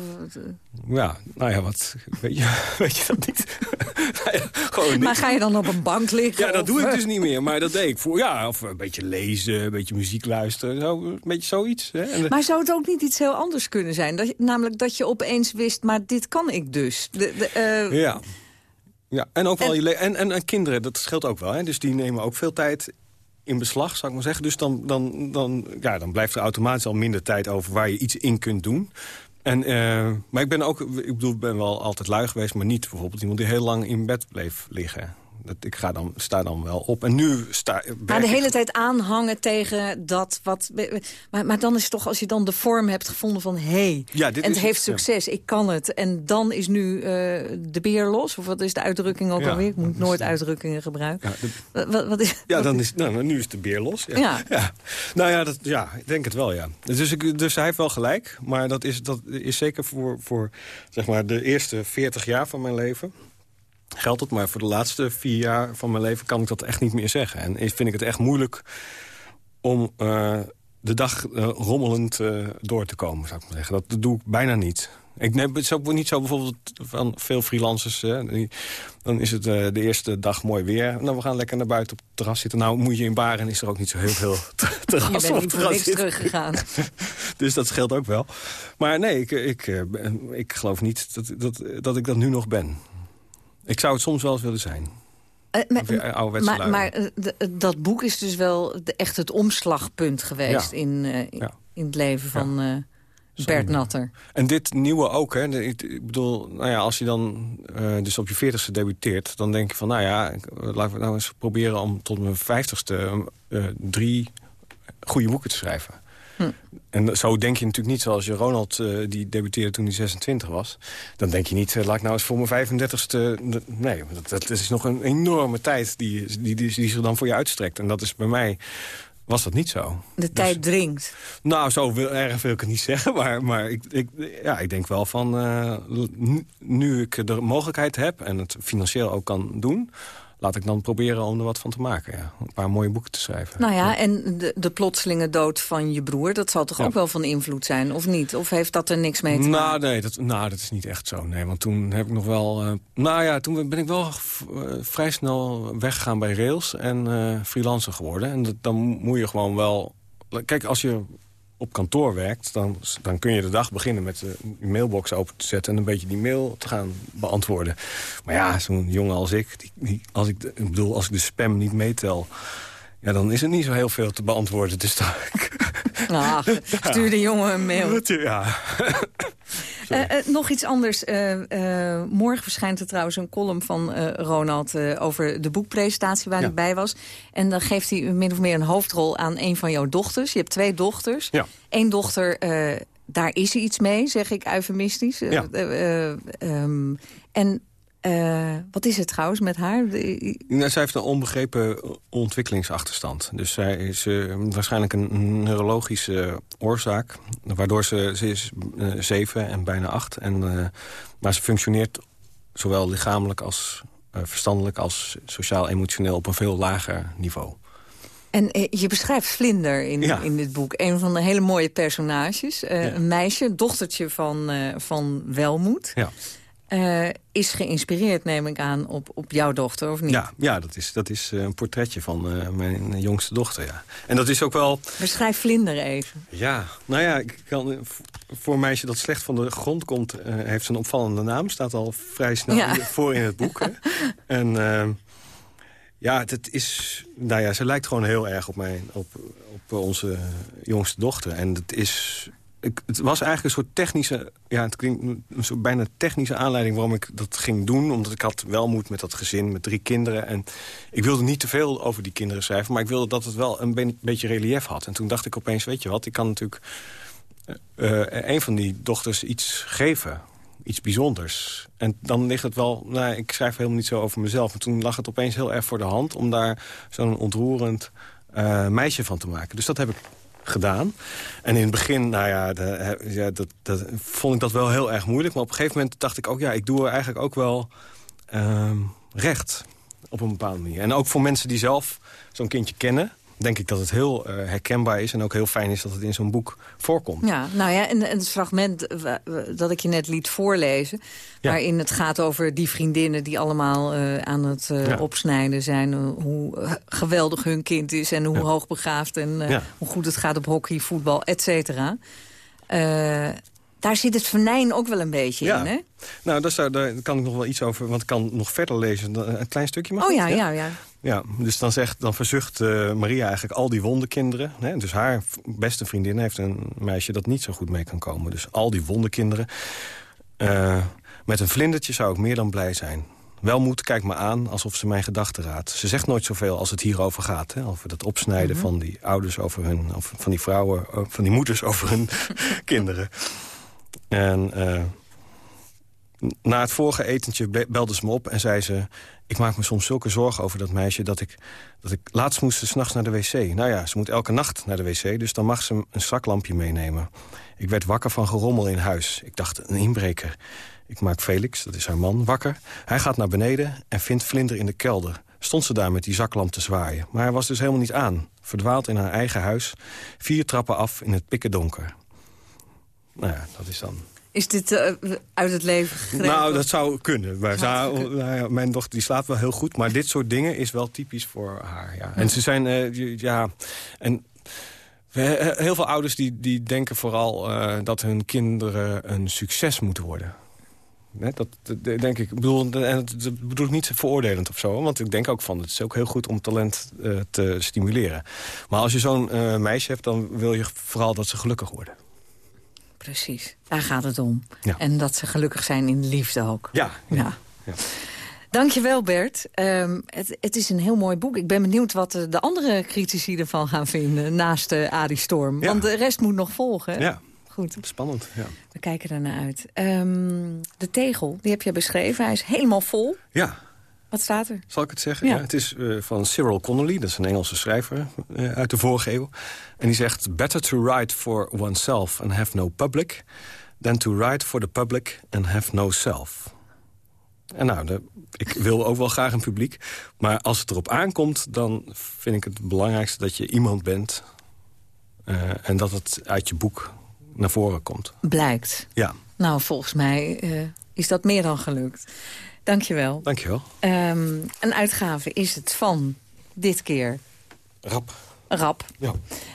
Ja, nou ja, wat, weet, je, weet je dat niet? Nou ja, gewoon maar ga je dan op een bank liggen? Ja, dat of, doe ik eh, dus niet meer. Maar dat deed ik voor. Ja, of een beetje lezen, een beetje muziek luisteren. Zo, een beetje zoiets. Hè? En, Maar zou het ook niet iets heel anders kunnen zijn? Dat, namelijk dat je opeens wist, maar dit kan ik dus. De, de, eh, Ja. ja. En ook wel En- je en, en, en kinderen, dat scheelt ook wel. Hè? Dus die nemen ook veel tijd in beslag, zou ik maar zeggen. Dus dan, dan, dan, ja, dan blijft er automatisch al minder tijd over waar je iets in kunt doen. En, uh, maar ik ben ook, ik bedoel, ben wel altijd lui geweest... maar niet bijvoorbeeld iemand die heel lang in bed bleef liggen. Dat, ik ga dan, sta dan wel op. En nu sta Maar de hele tijd aanhangen tegen dat wat... Maar, maar dan is het toch, als je dan de vorm hebt gevonden van... hé, hey, ja, en het heeft succes, ik kan het. En dan is nu uh, de beer los? Of wat is de uitdrukking ook alweer? Ik moet nooit uitdrukkingen gebruiken. Ja, wat, wat, is, ja dan is, nou, nu is de beer los. Ja. ja. Nou ja, dat, ja, ik denk het wel, ja. Dus, ik, dus hij heeft wel gelijk. Maar dat is, dat is zeker voor, voor zeg maar, de eerste 40 jaar van mijn leven geldt het. Maar voor de laatste vier jaar van mijn leven kan ik dat echt niet meer zeggen. En vind ik het echt moeilijk om uh, de dag uh, rommelend uh, door te komen, zou ik maar zeggen. Dat doe ik bijna niet. Ik neem het ook niet zo bijvoorbeeld van veel freelancers. Hè, die, dan is het de eerste dag mooi weer. Nou, we gaan lekker naar buiten op het terras zitten. Nou, moet je in Baren is er ook niet zo heel veel terras Je bent niet voor niks teruggegaan. dus dat scheelt ook wel. Maar nee, ik, ik, ik geloof niet dat, dat, dat ik dat nu nog ben. Ik zou het soms wel eens willen zijn. Uh, maar, maar, maar eh, dat boek is dus wel echt het omslagpunt geweest... In, in het leven van Bert Natter. En dit nieuwe ook, hè. Ik bedoel, nou ja, als je dan dus op je veertigste debuteert... dan denk je van, nou ja, laten we nou eens proberen... om tot mijn vijftigste drie goede boeken te schrijven. Hm. En zo denk je natuurlijk niet zoals je Ronald, uh, die debuteerde toen hij 26 was. Dan denk je niet, uh, laat ik nou eens voor mijn 35ste... Nee, dat, dat, is nog een enorme tijd die, die, die, die zich dan voor je uitstrekt. En dat is bij mij was dat niet zo. De dus, tijd dringt. Nou, zo wil, erg wil ik het niet zeggen. Maar, maar ik, ik, ja, ik denk wel van... Uh, nu ik de mogelijkheid heb en het financieel ook kan doen laat ik dan proberen om er wat van te maken. Ja. Een paar mooie boeken te schrijven. Nou ja, en de, de plotselinge dood van je broer... dat zal toch ook wel van invloed zijn, of niet? Of heeft dat er niks mee te nou, maken? Nee, dat, nou, dat is niet echt zo. Nee, want toen heb ik nog wel... Uh, nou ja, toen ben ik wel uh, vrij snel weggegaan bij Rails... en uh, freelancer geworden. En dat, dan moet je gewoon wel... Kijk, als je op kantoor werkt... Dan, dan kun je de dag beginnen met de mailbox open te zetten... en een beetje die mail te gaan beantwoorden. Maar ja, zo'n jongen als ik, die, als ik, ik bedoel, als ik de spam niet meetel... Ja, dan is er niet zo heel veel te beantwoorden. Dus dan... Ach, stuur de jongen een mail. Ja. Uh, uh, nog iets anders. Uh, morgen verschijnt er trouwens een column van Ronald... over de boekpresentatie waar ja. hij bij was. En dan geeft hij min of meer een hoofdrol aan een van jouw dochters. Je hebt twee dochters. Ja. Eén dochter, daar is iets mee, zeg ik eufemistisch. Ja. Um, en uh, wat is het trouwens met haar? Nou, zij heeft een onbegrepen ontwikkelingsachterstand. Dus zij is uh, waarschijnlijk een neurologische oorzaak. Waardoor ze, ze is uh, zeven en bijna acht. En, maar ze functioneert zowel lichamelijk als verstandelijk... als sociaal-emotioneel op een veel lager niveau. En je beschrijft Vlinder in, ja. in dit boek. Een van de hele mooie personages. Ja. Een meisje, dochtertje van, van Welmoed. Ja. Uh, is geïnspireerd, neem ik aan, op, op jouw dochter, of niet? Ja, ja dat is, dat is een portretje van uh, mijn jongste dochter, ja. En dat is ook wel... Beschrijf Vlinder even. Ja, nou ja, ik kan, voor een meisje dat slecht van de grond komt... Uh, heeft ze een opvallende naam, staat al vrij snel ja. voor in het boek. en ja, het is... Nou ja, ze lijkt gewoon heel erg op, mij, op, op onze jongste dochter. En het is het was eigenlijk een soort technische... Ja, het klinkt een soort bijna technische aanleiding waarom ik dat ging doen. Omdat ik had welmoed met dat gezin, met drie kinderen. En ik wilde niet te veel over die kinderen schrijven... maar ik wilde dat het wel een beetje relief had. En toen dacht ik opeens, weet je wat, ik kan natuurlijk... Uh, een van die dochters iets geven. Iets bijzonders. En dan ligt het wel... Nou, ik schrijf helemaal niet zo over mezelf. Maar toen lag het opeens heel erg voor de hand... om daar zo'n ontroerend uh, meisje van te maken. Dus dat heb ik gedaan. En in het begin, nou ja, de, ja dat, dat, vond ik dat wel heel erg moeilijk. Maar op een gegeven moment dacht ik ook, ja, ik doe er eigenlijk ook wel uh, recht. Op een bepaalde manier. En ook voor mensen die zelf zo'n kindje kennen denk ik dat het heel uh, herkenbaar is... en ook heel fijn is dat het in zo'n boek voorkomt. Ja, nou ja, en, en het fragment dat ik je net liet voorlezen... Ja. waarin het gaat over die vriendinnen die allemaal uh, aan het ja. opsnijden zijn... hoe geweldig hun kind is en hoe hoogbegaafd... en hoe goed het gaat op hockey, voetbal, et cetera Daar zit het venijn ook wel een beetje Ja. in, hè? Nou, daar, zou, daar kan ik nog wel iets over, want ik kan nog verder lezen. Een klein stukje mag Oh dat? ja, ja, ja. Ja, dus dan, zegt, dan verzucht eh, Maria eigenlijk al die wondekinderen. Hè? Dus haar beste vriendin heeft een meisje dat niet zo goed mee kan komen. Dus al die wondekinderen. Eh, met een vlindertje zou ik meer dan blij zijn. Welmoed kijkt me aan alsof ze mijn gedachten raadt. Ze zegt nooit zoveel als het hierover gaat. Hè? Over dat opsnijden van die ouders over hun... of van die vrouwen, eh, van die moeders over hun kinderen. En eh, na het vorige etentje be- belde ze me op en zei ze... ik maak me soms zulke zorgen over dat meisje... dat ik, dat ik laatst moest ze s'nachts naar de wc. Nou ja, ze moet elke nacht naar de wc, dus dan mag ze een zaklampje meenemen. Ik werd wakker van gerommel in huis. Ik dacht, een inbreker. Ik maak Felix, dat is haar man, wakker. Hij gaat naar beneden en vindt Vlinder in de kelder. Stond ze daar met die zaklamp te zwaaien. Maar hij was dus helemaal niet aan. Verdwaald in haar eigen huis. Vier trappen af in het pikken donker. Nou ja, dat is dan... Is dit eh, uit het leven gegrepen? Nou, dat zou kunnen. Zou nou ja, mijn dochter die slaapt wel heel goed. Maar dit soort dingen is wel typisch voor haar. Ja. En ze zijn... eh, ja, en we- heel veel ouders die, die denken vooral eh, dat hun kinderen een succes moeten worden. Dat, dat denk ik. Ik bedoel, en dat, bedoel ik niet veroordelend of zo. Want ik denk ook van, het is ook heel goed om talent eh, te stimuleren. Maar als je zo'n eh, meisje hebt, dan wil je vooral dat ze gelukkig worden. Precies, daar gaat het om. Ja. En dat ze gelukkig zijn in de liefde ook. Ja, Ja. Ja. Dankjewel Bert. Ehm, het, het is een heel mooi boek. Ik ben benieuwd wat de, de andere critici ervan gaan vinden naast uh, Arie Storm. Ja. Want de rest moet nog volgen. ja. Goed, Spannend, ja. we kijken er naar uit. Ehm, de tegel, die heb je beschreven. Hij is helemaal vol. Ja, Wat staat er? Zal ik het zeggen? Ja. Ja. het is eh, van Cyril Connolly, dat is een Engelse schrijver eh, uit de vorige eeuw. En die zegt... Better to write for oneself and have no public... than to write for the public and have no self. En nou, de, ik wil ook wel graag een publiek. Maar als het erop aankomt, dan vind ik het belangrijkste... dat je iemand bent eh, en dat het uit je boek naar voren komt. Blijkt. Ja, Nou, volgens mij is dat meer dan gelukt. Dankjewel. dankjewel. Ehm een uitgave is het van dit keer Rap. Rap. Ja.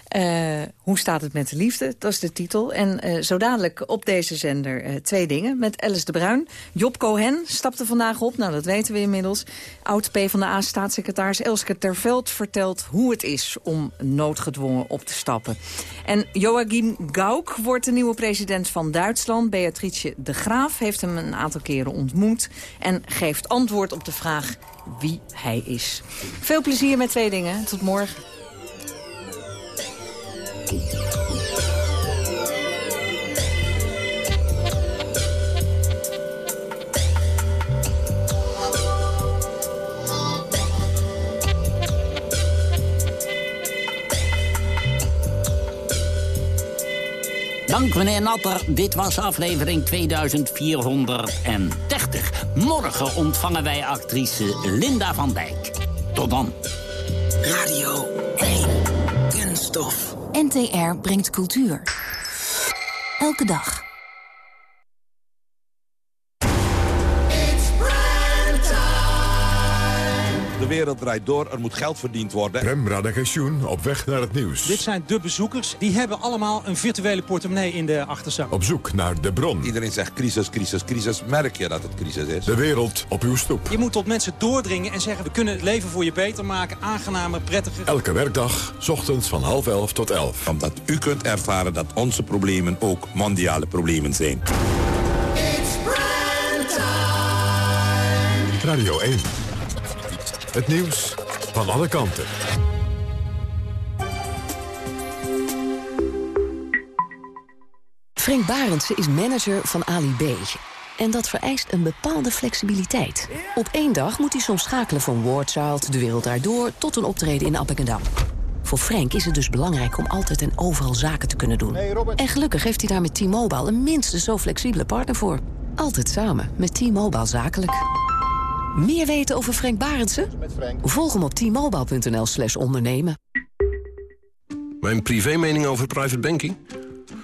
Eh, hoe staat het met de liefde? Dat is de titel. En eh, zo dadelijk op deze zender eh, twee dingen. Met Alice de Bruin. Job Cohen stapte vandaag op. Nou, dat weten we inmiddels. Oud PvdA-staatssecretaris Elske Terveld vertelt hoe het is om noodgedwongen op te stappen. En Joachim Gauck wordt de nieuwe president van Duitsland. Beatrice de Graaf heeft hem een aantal keren ontmoet. En geeft antwoord op de vraag wie hij is. Veel plezier met twee dingen. Tot morgen. Dank meneer Natter. Dit was aflevering 2430. Morgen ontvangen wij actrice Linda van Dijk. Tot dan. Radio 1. Kunststof. NTR brengt cultuur. Elke dag. De wereld draait door, er moet geld verdiend worden. Prem Radagensjoen op weg naar het nieuws. Dit zijn de bezoekers. Die hebben allemaal een virtuele portemonnee in de achterzak. Op zoek naar de bron. Iedereen zegt crisis, crisis, crisis. Merk je dat het crisis is? De wereld op uw stoep. Je moet tot mensen doordringen en zeggen... we kunnen het leven voor je beter maken, aangenamer, prettiger. Elke werkdag, 's ochtends van half elf tot elf. Omdat u kunt ervaren dat onze problemen ook mondiale problemen zijn. Radio 1. Het nieuws van alle kanten. Frank Barendse is manager van Ali B. En dat vereist een bepaalde flexibiliteit. Op één dag moet hij soms schakelen van Wardchild, De Wereld Daardoor... tot een optreden in Appingedam. Voor Frank is het dus belangrijk om altijd en overal zaken te kunnen doen. En gelukkig heeft hij daar met T-Mobile een minstens zo flexibele partner voor. Altijd samen met T-Mobile Zakelijk. Meer weten over Frank Barendse? Volg hem op t-mobile.nl slash ondernemen. Mijn privé-mening over private banking?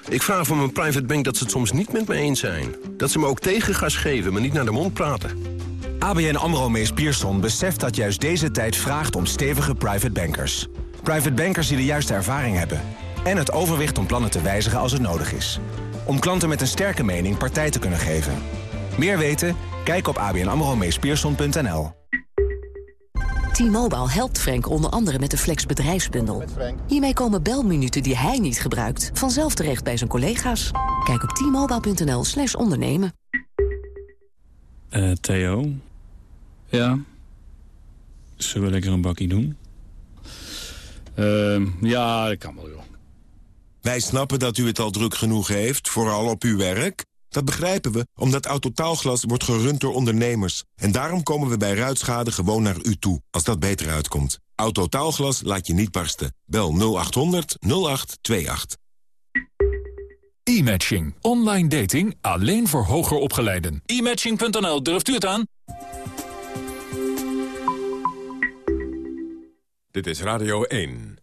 Ik vraag van mijn private bank dat ze het soms niet met me eens zijn. Dat ze me ook tegengas geven, maar niet naar de mond praten. ABN AMRO Mees Pierson beseft dat juist deze tijd vraagt om stevige private bankers. Private bankers die de juiste ervaring hebben. En het overwicht om plannen te wijzigen als het nodig is. om klanten met een sterke mening partij te kunnen geven. Meer weten? Kijk op abnamromeespierson.nl. T-Mobile helpt Frank onder andere met de Flex bedrijfsbundel. Hiermee komen belminuten die hij niet gebruikt... vanzelf terecht bij zijn collega's. Kijk op t-mobile.nl slash ondernemen. Eh, Theo? Ja? Zullen we lekker een bakkie doen? Uh, ja, dat kan wel, joh. Wij snappen dat u het al druk genoeg heeft, vooral op uw werk. Dat begrijpen we, omdat Autotaalglas wordt gerund door ondernemers. En daarom komen we bij ruitschade gewoon naar u toe, als dat beter uitkomt. Autotaalglas laat je niet barsten. Bel 0800 0828. E-matching. Online dating alleen voor hoger opgeleiden. E-matching.nl, durft u het aan? Dit is Radio 1.